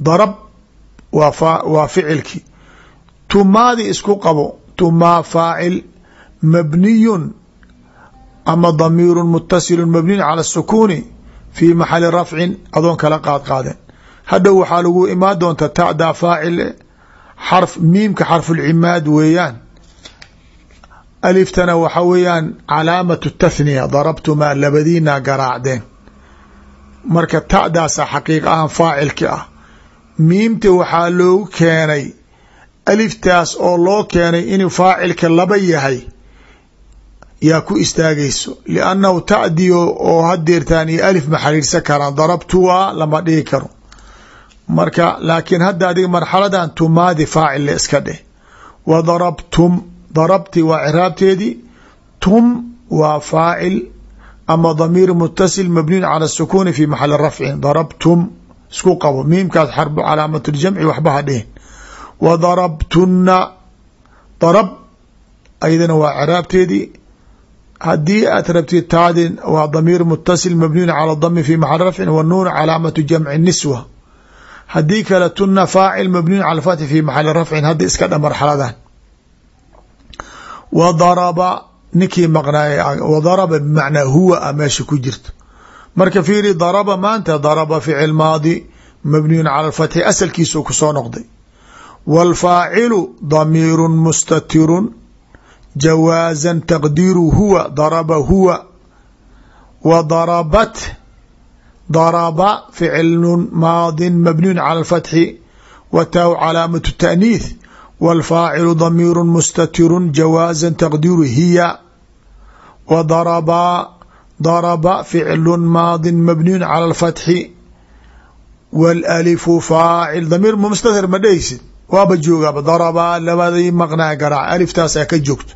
darab waa ficilki tumaadi isku qabo tumaa faacil mabniyun ama damiiru mutasilu mabniyun cala sukuuni fi maxali rafcin adoon kala qaad qaadeen hadhow waxaa lagu imaan doonta tadaa faacil xarf miimka xarfulcimaad weeyaan aliftana waxa weeyaan calaamatu tathniya darabtumaa labadiina garaacdeen marka ta'daasa xaqiiq ahaan faacilki ah miimta waxaa loogu keenay aliftaas oo loo keenay inuu faacilka laba yahay yaa ku istaagayso. liannahu ta'diyo oo hadeertaan iyo alif ma xariirsan karaan darabtuwaa lama dhihi karo marka laakiin hadda adiga marxaladan tumaadi faacil le iska dheh wa darabtum darabti waa ciraabteedii tum waa faacil ama damiir mutasil mabniyun cala sukuuni fi maxali rafcin darabtum isku qabo miimkaas xarbu calaamat ljamci waxba ha dhihin wa darabtunna darab aydana waa ciraabteedii haddii aad rabtid taadin waa damiir mutasil mabniyun cala dami fi maxali rafcin wa nuun calaamatu jamci niswa. Haddii kale tuna faacil mabniyun cala fathi fi maxali rafcin hadda iska dha marxaladan. Wa daraba ninkii maqnaay wadaraba bimacnaa huwa a meesha ku jirto. Marka fiiri daraba maanta daraba ficil maadi mabniyun cala alfatxi asalkiisuu ku soo noqday. Wاlfaacilu damiiru mustatirun jawaasan taqdiiru huwa daraba huwa wa darabat daraba ficilun maadin mabniyun cala alfatxi wa taaw calaamat taaniih wاlfaacilu damiiru mustatiru jawaasan taqdiiru hiya wa darabaa daraba ficlu maadi mabniyu cala alfatxi wاlalifu faacil damiir mustatir ma dhehaysid waaba joogaaba darabaa labadii maqnaa garaac aliftaas a ka joogto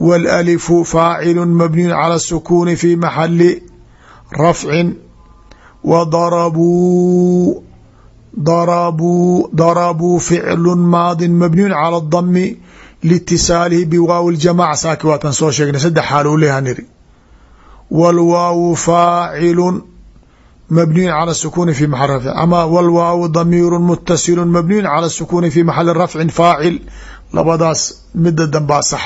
wاlalifu faacilu mabniyu calى الsukuuni fi maxali rafcin wdarabuu darabuu darabuu ficlu maadi mabniyu calى اdami liitisaalihi biwaaw اljamaca saaki waatan soo sheegnay saddex xaal u leeha niri wاlwaawu faacilu mabniyu calى الsukuni fi maxal rafcin ama wاlwaawu damiiru mutasilu mabniyu calى الsukuni fi maxali rafcin faacil labadaas mida dambaa sax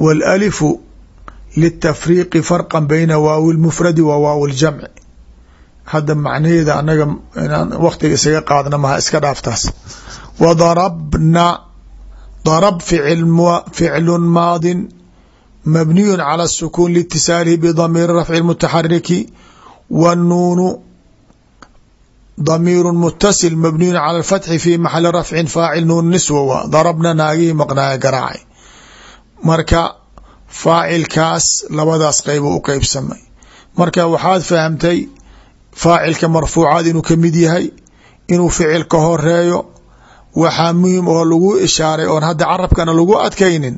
wاlalifu litafriiqi farqa bayna waawi اlmufradi wa waawi اljamci hadda macnaheeda anaga inaan waktiga isaga qaadna maha iska dhaaftaas wadarabna darab ficlu maadi mabniyu calى الsukun liitisaalihi bdamiiri rafci اmutaxariki wاnuunu damiiru mutasil mabniyu calى اfatxi fi maxali rafcin faacil nuun niswa wa darabna naagihii maqnaaya garaacay marka faacilkaas labadaas qeyb u qeybsamay marka waxaad fahamtay faacilka marfuucaad inuu ka mid yahay inuu ficil ka horeeyo waxaa muhiim oo lagu ishaaray oon hadda carabkana lagu adkaynin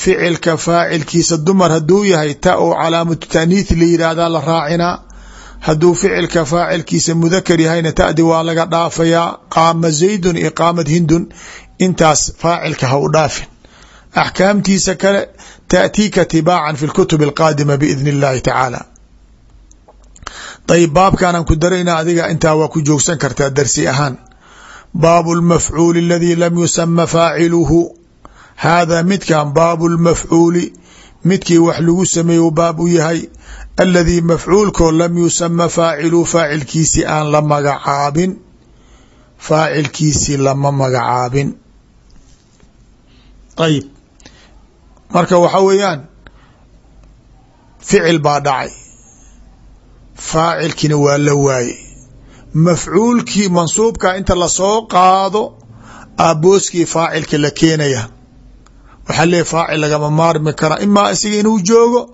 ficilka faacilkiisa dumar haduu yahay ta oo calaamatu taaniith la yidhaahdaa la raacinaa hadduu ficilka faacilkiisa mudakar yahayna tadi waa laga dhaafayaa qaama zaydun iyo qaamad hindun intaas faacilka ha u dhaafin axkaamtiisa kale taأtiika tibaacan fi اlkutub اlqaadima biidn اllahi tacaala ayb baabkanan ku darayna adiga intaa waa ku joogsan kartaa darsi ahaan baabu اlmafcuuli اladii lam yusama faaciluhu haadaa midkan baabu اlmafcuuli midkii wax lagu sameeyo baab u yahay aladii mafcuulkoo lam yusama faaciluhu faacilkiisi aan la magacaabin faacilkiisii lama magacaabin ayb marka waxa weeyaan ficil baa dhacay. Faacilkiina waa la waaye mafcuulkii mansuubka inta la soo qaado aabooskii faacilka la keenaya. Waxaa leeyahy faacil lagama maarmi kara. Imaa isiga inuu joogo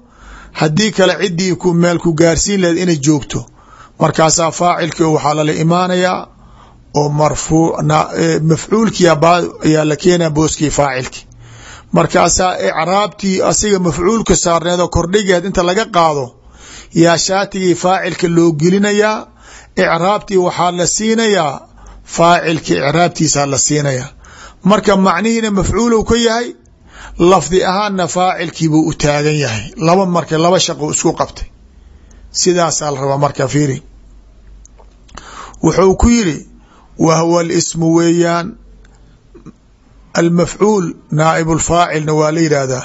haddii kale ciddii meel ku gaarsiin laheed inay joogto. Markaasaa faacilkii waxaa lala imaanayaa oo marfuu mafcuulkii ayaa la keenaya booskii faacilki markaasaa icraabtii asiga mafcuulka saarneed oo kordhigeed inta laga qaado yaa shaatigii faacilka loo gelinayaa icraabtii waxaa la siinayaa faacilka icraabtiisaa la siinayaa. Marka macnihiina mafcuulow ka yahay lafdi ahaanna faacilkiibuu u taagan yahay. Laba marka laba shaqo isku qabtay. Sidaasaa la rabaa marka fiiri. Wuxuu ku yiri wa alismu weeyaan almafcuul naaib اlfaacilna waa la yidhaahdaa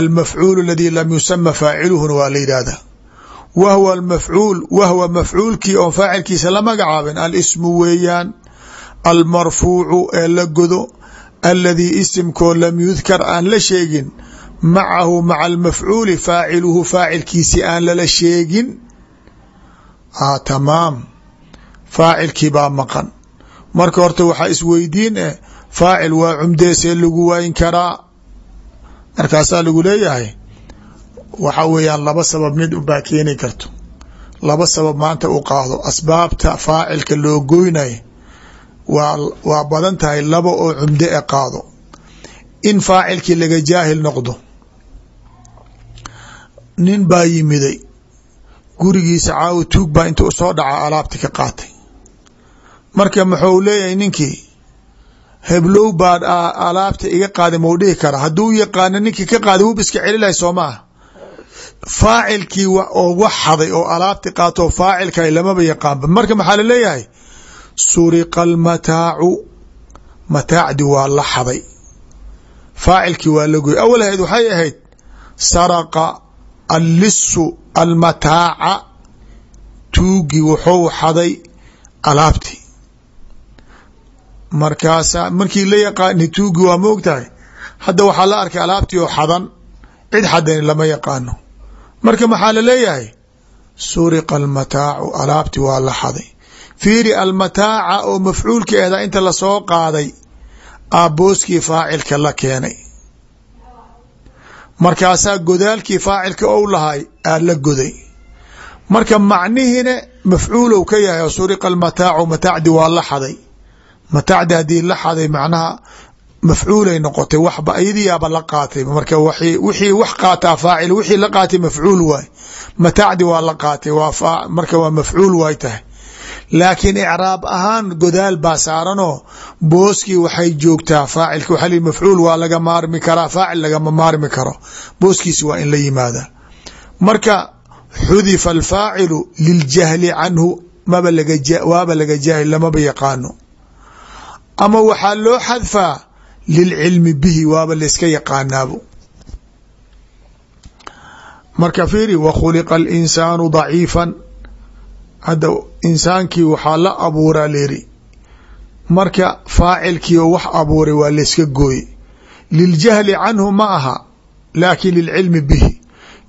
almafcuul aladi lam yusama faaciluhuna waa la yidhaahdaa wa hwa mafcuul wahwa mafcuulkii oon faacilkiisa la magacaabin alismu weeyaan almarfuucu ee la godo aladii isimkoo lam yudkar aan la sheegin macahu maca almafcuuli faaciluhu faacilkiisi aan lala sheegin tamaam faacilkii baa maqan marka horta waxaa isweydiin eh faacil waa cumdeesee lagu waayin karaa. Markaasaa lagu leeyahay waxa weeyaan laba sabab mid ubaa keeni karto. Laba sabab maanta u qaado. Asbaabta faacilka loo goynay waa waa badan tahay laba oo cumde e qaado. In faacilkii laga jaahil noqdo nin baa yimiday. Gurigiisa caawi tuug baa inta u soo dhaca alaabti ka qaatay. Marka muxuu leeyahay ninkii heblow baad alaabta iga qaaday mau dhihi kara. Hadduu yaqaano ninkii ka qaaday wub iska celi lahay soo faacilkii oo wax haday oo alaabti qaato faacilka lamaba yaqaanba. Marka maxaa la leeyahay suriqa almataacu mataacdi waa la haday faacilkii waa la goy awal ahayd waxay ahayd saraqa allisu almataaca tuugi wuxuu xaday alaabtii markaasa markii la yaqaani tuugi waa moog tahay hadda waxaa la arkay alaabtii oo xadan cid xadani lama yaqaano. Marka maxaa la leeyahay suriqa almataacu alaabtii waa la xaday. Fiiri almataaca oo mafcuulka ahda inta la soo qaaday aa booskii faacilka la keenay. Markaasaa godaalkii faacilka ou lahay aa la goday. Marka macnihiina mafcuulow ka yahay oo suriqa almataacu mataacdi waa la xaday mataacdi haddii la xaday macnaha mafcuulay noqotay waxba iyadiyaaba la qaatay. Marka wixii wax qaataa faacil wixii la qaatay mafcuul waay. Mataacdi waa la qaatay marka waa mafcuul waay tahay. Laakiin icraab ahaan godaal baa saaranoo booskii waxay joogtaa faacilka waxa li mafcuul waa laga maarmi karaa faacil lagama maarmi karo. Booskiisi waa in la yimaada marka xudifa alfaacilu liljahli canhu maba waaba laga jaahil lamaba yaqaano ama waxaa loo xadfaa lilcilmi bihi waaba layska yaqaanaabo. Marka fiiri wakhuliqa alinsaanu daciifan. Hadda insaankii waxaa la abuuraa layiri marka faacilkii oo wax abuuray waa layska gooye liljahli canhu ma aha laakin lilcilmi bihi.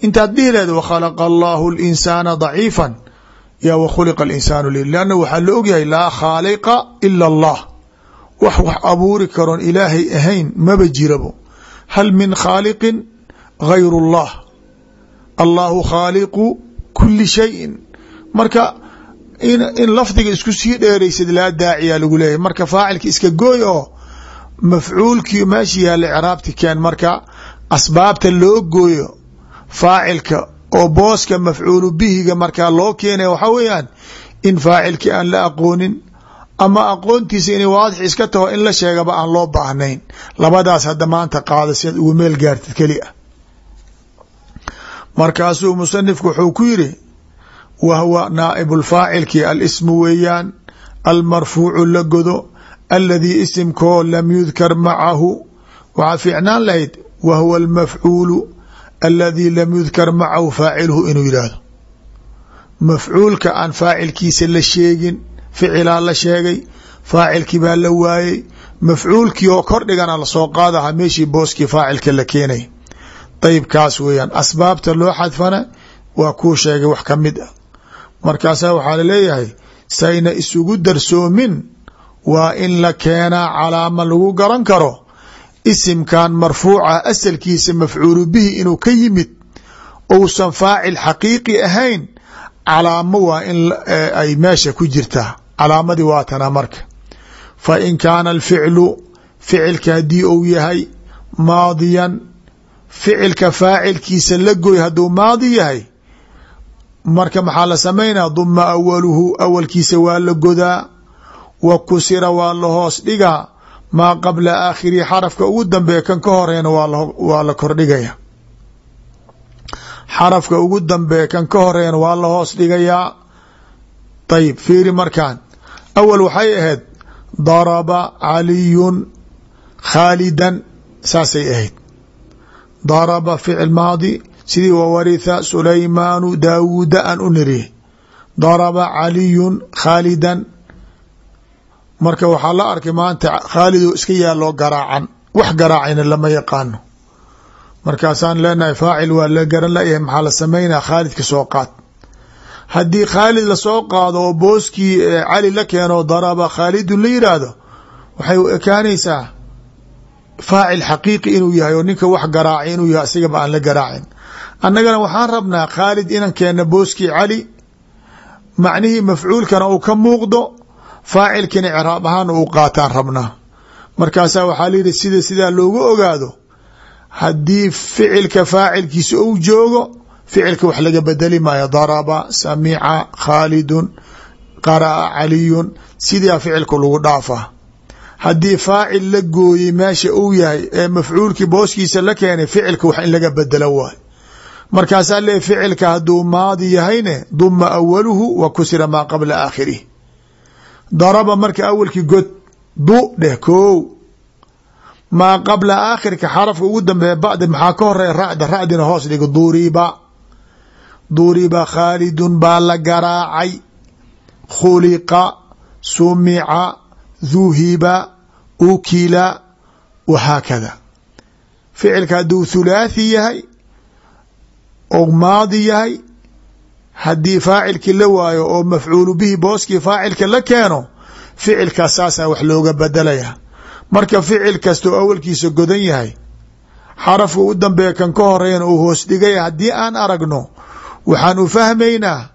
Intaad dhihi lehed wakhalaqa allahu linsaana daciifan. Yaa wakhuliqa alinsaanu li lanna waxaa la ogyahay laa khaaliqa ila allah wax wax abuuri karoon ilaahay ahayn maba jirabo. Hal min khaaliqin gayru اllah allahu khaaliqu kuli shayin. Marka in lafdiga isku sii dheeraysid laa daaciya lagu leeyahy marka faacilka iska gooy oo mafcuulkii meesha yaalla craabti keen marka asbaabta loo gooyo faacilka oo booska mafcuulu bihiga markaa loo keenaya waxaa weeyaan in faacilkii aan la aqoonin ama aqoontiisa inay waadix iska taho in la sheegaba aan loo baahnayn. Labadaas hadda maanta qaada si aad ugu meel gaartid keli ah. Markaasuu musanifku wuxuu ku yiri wa huwa naaib lfaacilkii alismu weeyaan almarfuucu la godo aladii isimkoo lam yudkar macahu. Waxaa fiicnaan lahayd wa huwa almafcuulu aladii lam yudkar macahu faacilhu inuu yidhaahdo. Mafcuulka aan faacilkiisa la sheegin ficilaa la sheegay faacilkii baa la waayey mafcuulkii oo kordhigana la soo qaadaha meeshii booskii faacilka la keenay. Ayib kaas weeyaan asbaabta loo xadfana waa kuu sheegay wax ka mid ah. Markaasaa waxaa la leeyahay sayna isugu darsoomin waa in la keenaa calaama lagu garan karo isimkan marfuuca asalkiisa mafcuulu bihi inuu ka yimid ousan faacil xaqiiqi ahayn calaamo waa in ay meesha ku jirtaa calaamadii waa tana marka. Fa in kaana alficlu ficilka haddii uu yahay maadiyan ficilka faacilkiisa la goy hadduu maadi yahay marka maxaa la samaynaa duma awaluhu awalkiisa waa la godaa. Wa kusira waa la hoos dhigaa. Maa qabla aakhirihi xarafka ugu dambeeya kan ka horeena waa la kordhigaya xarafka ugu dambeeya kan ka horeena waa la hoos dhigayaa. Ayib fiiri markaan. Awal waxay ahayd daraba caliyun khaalidan saasay ahayd. Daraba ficil maadi sidii wawaritha sulaymaanu daawuuda aan u niriye daraba caliyun khaalidan marka waxaa la arkay maanta khaalido iska yaaloo garaacan wax garaacayna lama yaqaano markaasaan leenahay faacil waa la garan layahay maxaa la samaynaa khaalidka soo qaad. Haddii khaalid la soo qaado oo booskii cali la keeno daraba khaalidun la yiraahdo waxay u ekaanaysaa faacil xaqiiqi inuu yahay oo ninka wax garaacay inuu yahay asigaba aan la garaacin. Annagana waxaan rabnaa khaalid inan keenna booskii cali macnihii mafcuulkana uu ka muuqdo faacilkina craab ahaan uu qaataan rabnaa. Markaasaa waxaa layihi sida sidaa loogu ogaado haddii ficilka faacilkiisa uu joogo ficilka wax laga bedeli maayo. Daraba samica khaalidun qara'a caliyun sidaa ficilku lagu dhaafaa haddii faacil la gooyey meesha uu yahay ee mafcuulkii booskiisa la keenay ficilka wax in laga bedelo waay. Markaasaa le ficilka hadduu maadi yahayne duma awaluhu wa kusira maa qabla aakhirih daraba marka awalkii god du dheh kow maa qabla aakhirka xarafka ugu dambeeya badi maxaa ka horeya racda racdina hoos dhigo. Duriba duriba khaalidun baa la garaacay. Khuliqa sumica duhiba ukila wahaakada. Ficilka hadduu thulaathi yahay oo maadi yahay haddii faacilkii la waayo oo mafcuulu bihi booskii faacilka la keeno ficilkaas saasaa wax looga bedelaya marka ficil kastoo awalkiisa godan yahay xarafka u dambeeya kan ka horeeyana uu hoos dhigaya haddii aan aragno waxaan u fahmaynaa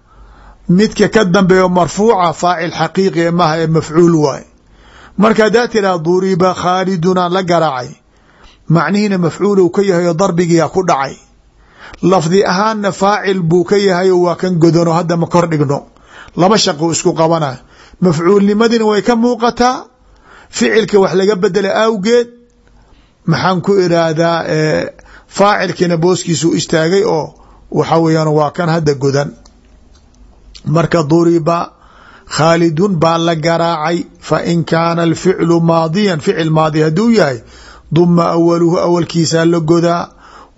midka ka dambeeyo marfuuca faacil xaqiiqi maha ee mafcuul waay. Marka haddaa tiraa duriba khaalidunaan la garaacay. Macnihiina mafcuulow ka yahay oo darbigiyaa ku dhacay. Lafdi ahaanna faacil buu ka yahayo waa kan godano hadda ma kor dhigno. Laba shaqo isku qabana. Mafcuulnimadina way ka muuqataa ficilka wax laga bedela awgeed maxaan ku iraahdaa faacilkiina booskiisu istaagay oo waxa weeyaan waa kan hadda godan. Marka duriba khaalidun baa la garaacay fa in kaana alficlu maadiyan ficil maadi hadduu yahay duma awaluhu awalkiisaa la godaa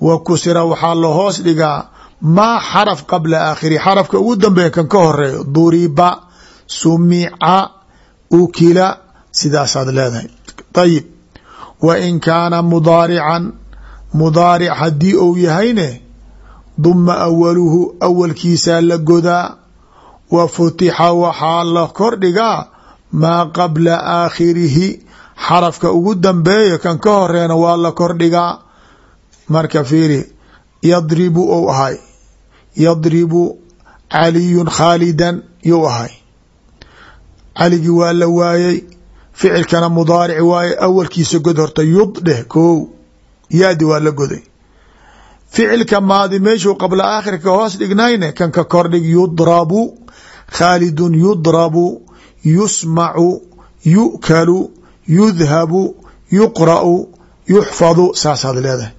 wa kusira waxaa la hoos dhigaa maa xaraf qabla aakhiri. Xarafka ugu dambeeya kan ka horeeyo duriba sumica ukila sidaasaad leedahay. Ayib wa in kaana mudaarican mudaaric haddii uu yahayne duma awaluhu awalkiisaa la godaa wa futixa waxaa la kordhigaa maa qabla aakhirihi xarafka ugu dambeeya kan ka horeena waa la kordhigaa marka fiiri yadribu ou ahay. Yadribu caliyun khaalidan you ahay. Caligii waa la waayey ficilkana mudaaric waaye awalkiisa god horta yud dheh kow. Yaadi waa la goday. Ficilka maadi meeshuu qabla aakhirka hoos dhignayne kan ka kordhig yudrabu khaalidun yudrabu yusmacu yu'kalu yudhabu yuqra'u yuxfadu saasaad leedahay.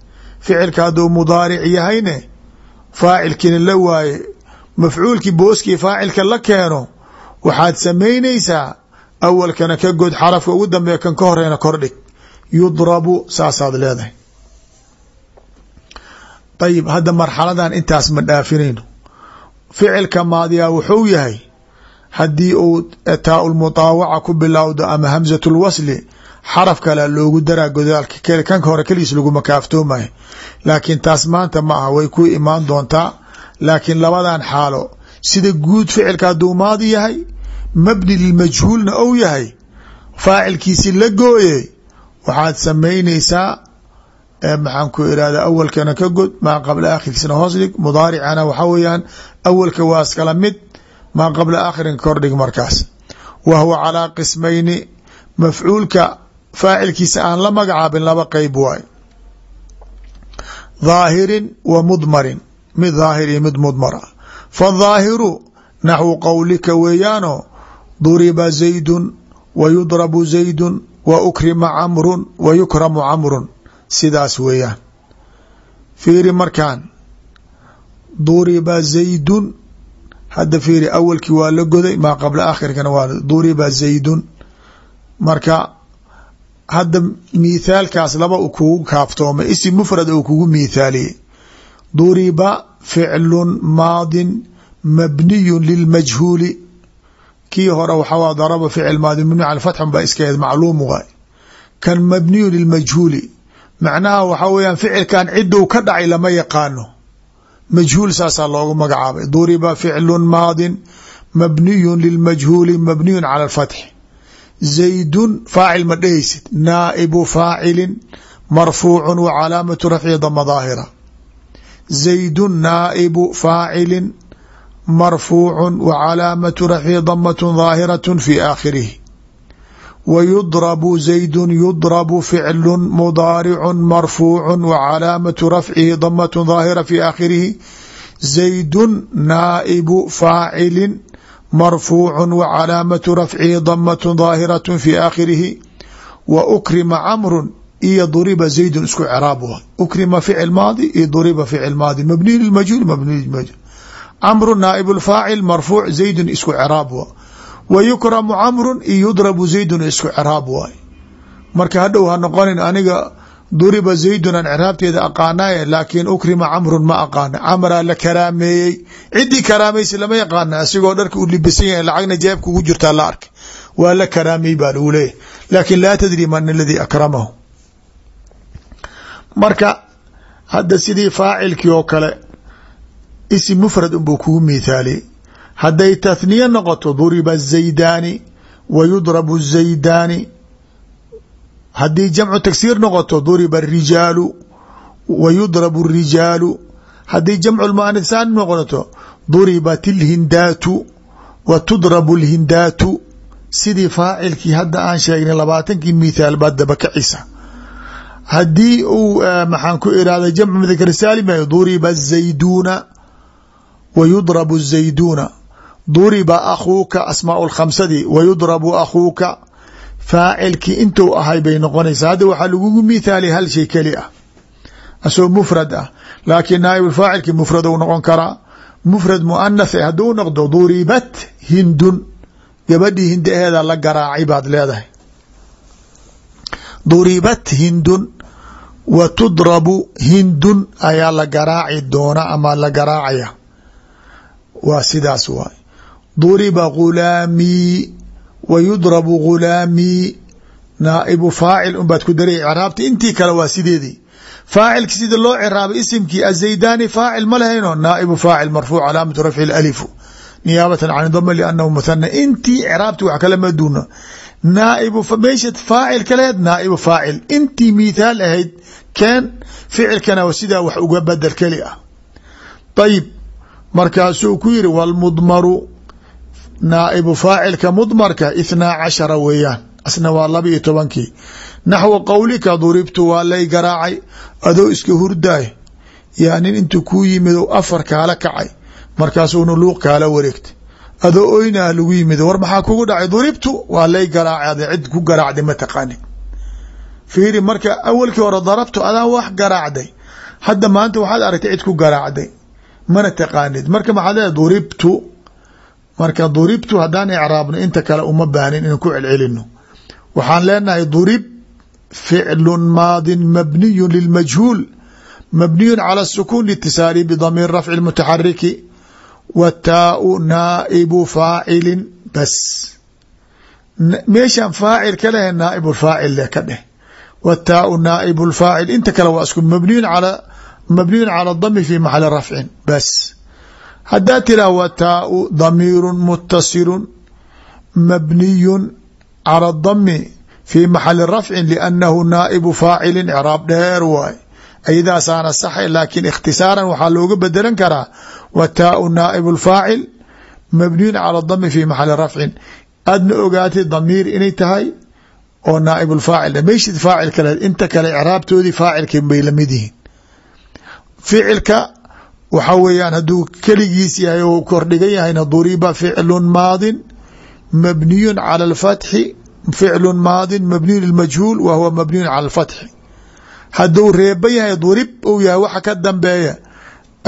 Ficilka hadduu mudaaric yahayne faacilkiina la waaye mafcuulkii booskii faacilka la keeno waxaad samaynaysaa awalkana ka god xarafka ugu dambeeya kan ka horeyna kordhig. Yudrabu saasaad leedahay. Ayib hadda marxaladan intaas ma dhaafinayno ficilka maadiya wuxuu yahay haddii uu taa lmutaawaca ku bilowdo ama hamzat lwasli xaraf kale loogu daraa godaalka kanka hore keligiis laguma kaaftoomayo laakiin taas maanta ma aha way ku imaan doontaa. Laakiin labadan xaalo sida guud ficilka hadduu maadi yahay mabni lilmajhuulna ou yahay faacilkiisi la gooye waxaad samaynaysaa maxaan ku irahda awalkana ka god maa qabla aakhirkiisna hoos dhig mudaaricana waxa weeyaan awalka waa iskala mid maa qabla aakhirin kordhig markaas. Wa huwa calaa qismayni mafcuulka faacilkiisa aan la magacaabin laba qeyb waay. Dhaahirin wa mudmarin mid dhaahir iyo mid mudmara. Fadhaahiru naxwu qowlika weeyaano duriba zaydun wa yudrabu zaydun wa ukrima camrun wa yukramu camrun sidaas weeyaan. Fiiri markaan. duriba zaydun hadda fiiri awalkii waa la goday maa qabla aakhirkana waa duriba zaydun marka hadda mithaalkaas laba u kugu kaaftoomay isim mufrad uu kugu mithaaliyey duriba ficlun maadin mabniyun lilmajhuuli kii hore waxaa daraba ficil maadi mabni cala fatxun baa iska macluum waay. Kan mabniyun lilmajhuuli macnaha waxaa weyaan ficilkan ciduu ka dhacay lama yaqaano. Majhuul saasaa loogu magacaabay. Duriba ficlu maadin mabniyu lilmajhuuli mabniyun cala alfatxi zaydun faacil ma dhehaysid naaibu faacilin marfuucu wa calaamatu rafci dama daahira. Zaydun naaibu faacilin marfuucu wa calaamatu rafci damatun daahiratu fi aakhirihi. Wa yudrabu zaydun yudrabu ficlu mudaaricu marfuucu wa calaamatu rafcihi damatun daahira fi aakhirihi. Zaydun naaibu faacilin marfuucu wa calaamatu rafcihi damatun daahiratu fi aakhirihi. Wa ukrima camrun iyo duriba zaydun isku craab wa ukrima ficil maadi iyo duriba ficil maadi. Mabniy lmajhuul mabniy lmajhuul camru naa'ib lfaacil marfuuc zaydun isku craab wa wa yukramu camrun iyo yudrabu zaydun isku craab waay. Marka hadhow ha noqonin aniga duriba zaydun aan craabteeda aqaanaye laakiin ukrima camrun ma aqaana. Camraa la karaameeyey. Ciddii karaamaysa lama yaqaana asigoo dharka u libisan lacagna jeebka ugu jirtaa la arkay. Waa la karaamey baa lagu leeyahy laakin laa tadri man aladii akramahu. Marka hadda sidii faacilkii oo kale isim mufrad unbuu kugu mithaaliyey hadday tathniye noqoto duriba azaydaani wa yudrabu azaydaani haddii jamcu tagsiir noqoto duriba arijaalu wa yudrabu haddii jamcu muanasaan noqoto duribat ilhindaatu wa tudrabu sidii faacilkii hadda aan sheegnay labaatankii mithaal baa dabakacisa haddii uu ah, maxaan ku irahda jamcu mudakar saalim duriba azayduuna wa yudrabu الzayduuna duriba akhuuka asmaa lkhamsadii wa yudrabu akhuuka faacilkii intuu ahay bay noqonaysaa hadda waxaa lagugu mithaaliya hal shay keli ah asoo mufrad ah laakiin naaib faacilkii mufrad u noqon karaa mufrad muanath hadduu noqdo duribat hindun gabadhii hindi aheeda la garaacay baad leedahay duribat hindun wa tudrabu hindun ayaa la garaaci ama la garaacaya waa sidaas waay. Duriba gulaamii wa yudrabu gulaamii naaibu faacil unbaad ku daray craabta intii kale waa sideedii. Faacilki sida loo ciraabay isimkii azaydaani faacil ma lahayno. Naaibu faacil marfuuc calaamatu rafci alifu niyaabatan can dama liannahu muthana intii craabti wax kale ma duuno meesha faacil kaleed naaibu faacil. Intii mithaal ahayd keen ficilkana sidaa wax uga badel keli ah. Ayib markaasuu ku yiri wlmudmaru naaibu faacilka mudmarka ithnaa cashara weeyaan. Asna waa laba iyo tobankii. Naxwu qowlika duribtu waa lay garaacay adoo iska hurdaay. Yaa nin intuu kuu yimid afar kaala kacay markaasuuna luuq kaala wareegtay. Adoo oynaah lagu yimid war maxaa kugu dhacay? Duribtu waa lay garaacay ad cid ku garaacday ma taqaanid. Fiiri marka awalkii hore darabtu adaa wax garaacday. Hadda maanta waxaad aragtay cid ku garaacday mana taqaanid. Marka maxaad leedahay duribtu marka duribtu haddaan icraabno inta kale uma baahnin inaan ku celcelino. Waxaan leenahay durib ficlu maadin mabniyu lilmajhuul mabniyu cala الsukun litisaali bdamiir rafci mutaxariki wa taau naaibu faacilin bas. Meeshaan faacil ka leh naaibu faacil leh ka dheh. Wa taau naaibu faacil inta kale waa isku mabniyu ala mabniyu cala dami fi maxali rafcin bas haddaa tiraa wa taau damiiru mutasilu mabniyu cala dami fi maxali rafcin liannahu naaibu faacilin craab dheer waay ayadaasaana saxa laakiin ikhtisaaran waxaa looga bedelan karaa wa taau naaibu faacil mabniyun cala dami fi maxali rafcin aadna ogaatay damiir inay tahay oo naaib faacil meshid faacil kale inta kale craabtoodii faacilka bay la mid yihiin ficilka waxa weeyaan hadduu keligiis yahay oo kordhigan yahayna duriba ficlu maadin mabniyu cala اlfatxi ficlu maadin mabniyu lmajhuul wa huwa mabniyu cala اlfatxi hadduu reeban yahay durib uu yahay waxa ka dambeeya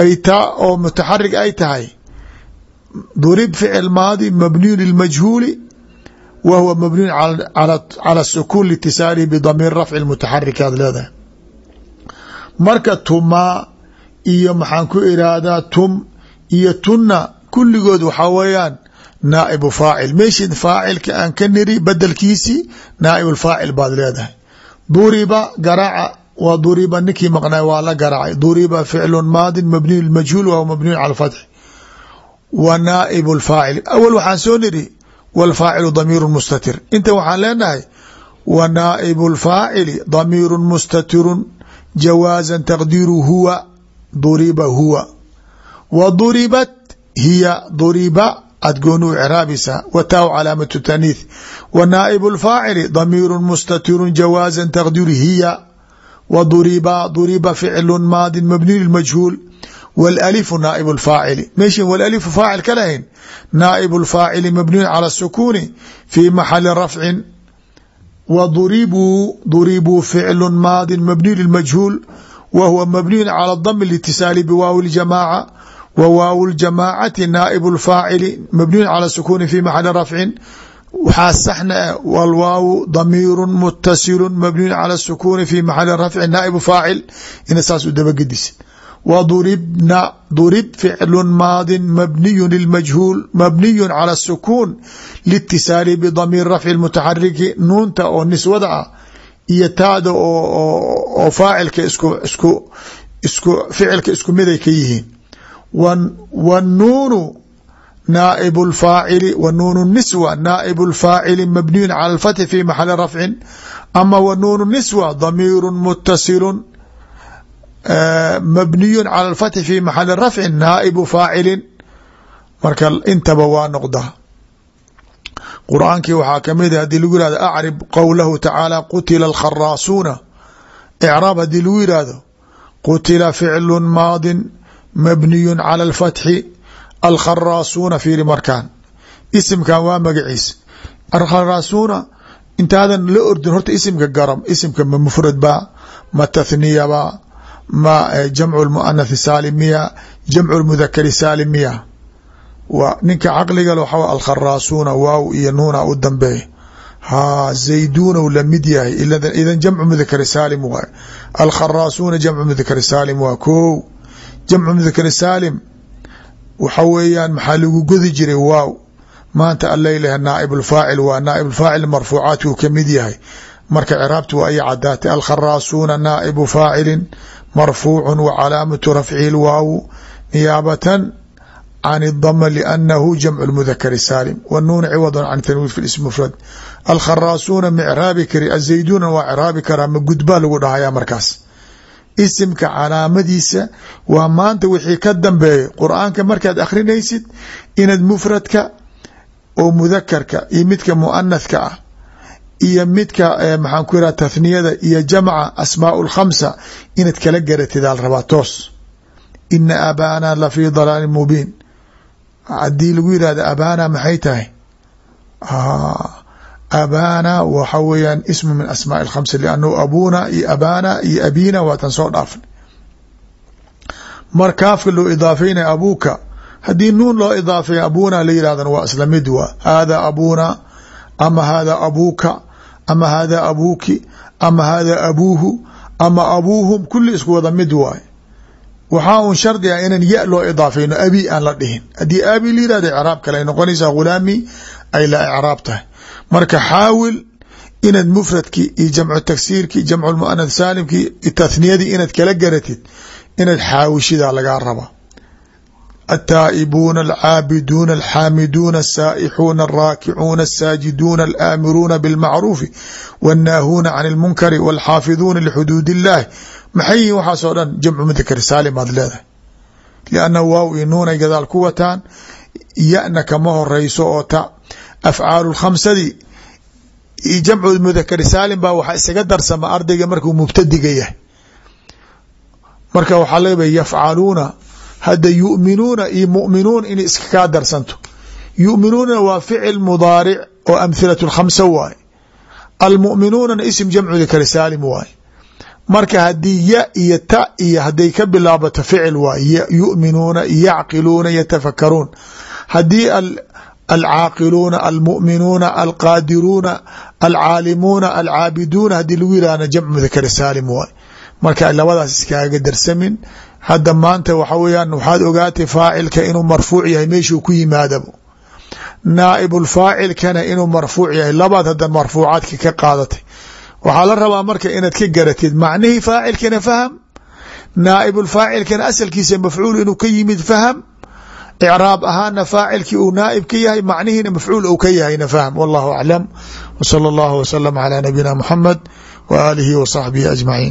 ay taa oo mutaxarig ay tahay durib ficil maadi mabniyu lilmajhuuli wa huwa mabniyu cala sukuun litisaalihi bidamiir rafci mutaxarik aad leedahay. Marka tumaa iyo maxaan ku iraahdaa tum iyo tunna kulligood waxaa weeyaan naaibu faacil. Meeshii faacilka aan ka niri bedelkiisii naaib faacil baad leedahay. Duriba garaaca waa duriba ninkii maqnay waa la garaacay. Duriba ficlu maadin mabniyu majhuul wa mabniyu cala fatxi wa naaib faacil. Awal waxaan soo niri wlfaacilu damiiru mustatir. Inta waxaan leenahay wa naaib اlfaacili damiiru mustatirun jawaaza taqdiiru huwa duriba huwa. Wa duribat hiya duriba adgoonu craabisaa wataaw calaamatu taniith. Wa naaibu lfaacili damiiru mustatirun jawaaza taqdiru hiya. Wa duriba duriba ficlu maadi mabniyu majhuul. Naaibu faacili. Meeshin wlalifu faacil ka lahayn? Naaibu lfaacili mabniyun cala sukuuni fi maxali rafcin. Wa duribuu duribuu ficlu maadi mabniyu wa huwa mabniyu calى dam litisaali biwaawi اljamaaca wa waaw اljamaacati naaib اfaacili mabniyu calى sukuni fi maxali rafcin waxaa saxna wlwaaw damiiru mutasilu mabniyu calى الsukuni fi maxali rafci naaib faacil ina saas u dabagedisin w duribna durib ficlu maadi mabniyu lmajhuul mabniyu calى الsukuun litisaali bdamiir rafci mutaxariki nuunta oo niswada ah iyo taada oo faacilka isku ficilka isku miday ka yihiin. Wnuunu naaib faacili wnuunu niswa naaibu lfaacili eh, mabniyun cala lfathi fi maxali rafcin ama wanuunu niswa damiiru mutasilu mabniyun cala lfathi fi maxali rafcin naaibu faacilin marka intaba waa noqdaa qur'aankii waxaa ka mid haddii lagu yihahdo acrib qowlahu tacaala qutila alkharaasuuna icraab haddii lagu yihahdo qutila ficlu maadin mabniyu cala alfatxi alkharaasuuna fiiri markaan. Isimkan waa magaciisa alkharaasuuna intaadan la ordin horta isimka garam isimka ma mufrad ba ma tathniyaba ma jamcu lmuanathi saalimiya jamcu lmudakari saalimiya ninka caqliga waxa alkharaasuuna waaw iyo nuuna u dambeeya ha zayduuna la mid yahay idan jamcu mudakari saalim waay alkharaasuuna jamcu mudakari saalim waa. Ko jamcu mudakari saalim waxa weeyaan maxaa lagu godi jiray? Waaw maanta aleylah naaib lfaacil waa. Naaib lfaacil marfuucaatku ka mid yahay. Marka ciraabti waa ay cadaatay alkharaasuuna naaibu faacilin marfuucu wa calaamatu rafcihi lwaaw niyaabatan can idama lanahu جمع lmudakari saalim wanuun ciwadon can tanwiin fi ism mufrad alkharaasuuna ma craabi kari azayduuna waa craabi karaa ma gudbaa lagu dhahaya markaas isimka calaamadiisa waa maanta wixii ka dambeeya qur'aanka markaad akrinaysid inaad mufradka oo mudakarka iyo midka muanathka ah iyo midka maxaan ku iraha tathniyada iyo jamca asmaau lkhamsa inaad kala garatid aal haddii lagu yihahdo abana maxay tahay? Abana waxa weeyaan ismu min asmaa اlkhamsi lannahu abuna iyo abana iyo abina waatan soo dhaafna mar kaafka loo idaafeynaya abuuka haddii nuun loo idaafeeya abuna la yihahdan waa isla mid waa hada abuna ama hada abuuka ama hada abuuki ama hada abuuhu ama abuuhum kuli isku wada mid waaye waxaa un shardi ah inan ya loo idaafeyno abi aan la dhihin haddii abi la yihahda icraab kale ay noqonaysaa ghulaami ay la icraab tahay marka xaawil inaad mufradki iyo jamcu tagsiirki jamcu muanath saalimki tathniyadii inaad kala garatid inaad xaawishidaa lagaa raba التائبون العاabدون الحاamدون السائحون الراaكعون الساجدون الآmiرون بالمعروف والناهون عن المنكر والxاaفظون لxدود اللahi maxay yihiin waxaasoo dhan jamcu mudakar saalim aad leedahay? Lianna waaw iyo nuunay gadaal ku wataan yana kama horeyso oo ta afcaalu lkhamsadii jamcu mudakar saalim baa waxaa isaga darsama ardayga markuu mubtadiga yahay. Marka waxaa lagaba yafcaluuna hadda yuminuuna iyo muminuun inay iska kaa darsanto. Yuminuunana waa ficil mudaaric oo amhilatu lkhamsa waaye. Almuminuunana isim jamcu dakar saalim waaye marka haddii ya iyo ta iyo hadday ka bilaabato ficil waay yuminuuna yacqiluuna yatafakaruun haddii alcaaqiluuna almuminuuna alqaadiruuna alcaalimuuna alcaabiduuna haddii lagu yihahna jamcu mudakr saalim waay. Marka labadaas iskaaga darsamin hadda maanta waxa weyaan waxaad ogaatay faacilka inuu marfuuc yahay meeshuu ku yimaadabo. Naaibulfaacilkana inuu marfuuc yahay labaad hadda marfuucaadka ka qaadatay waxaa la rabaa marka inaad ka garatid macnihii faacilkana faham naaibulfaacilkana asalkiisa mafcuul inuu ka yimid faham icraab ahaana faacilkii uu naaib ka yahay macnihiina mafcuul uu ka yahayna fahm wallahu aclam w sala allahu wslm calaa nabiyina muxamed wa aalihi wa saxbihi ajmaciin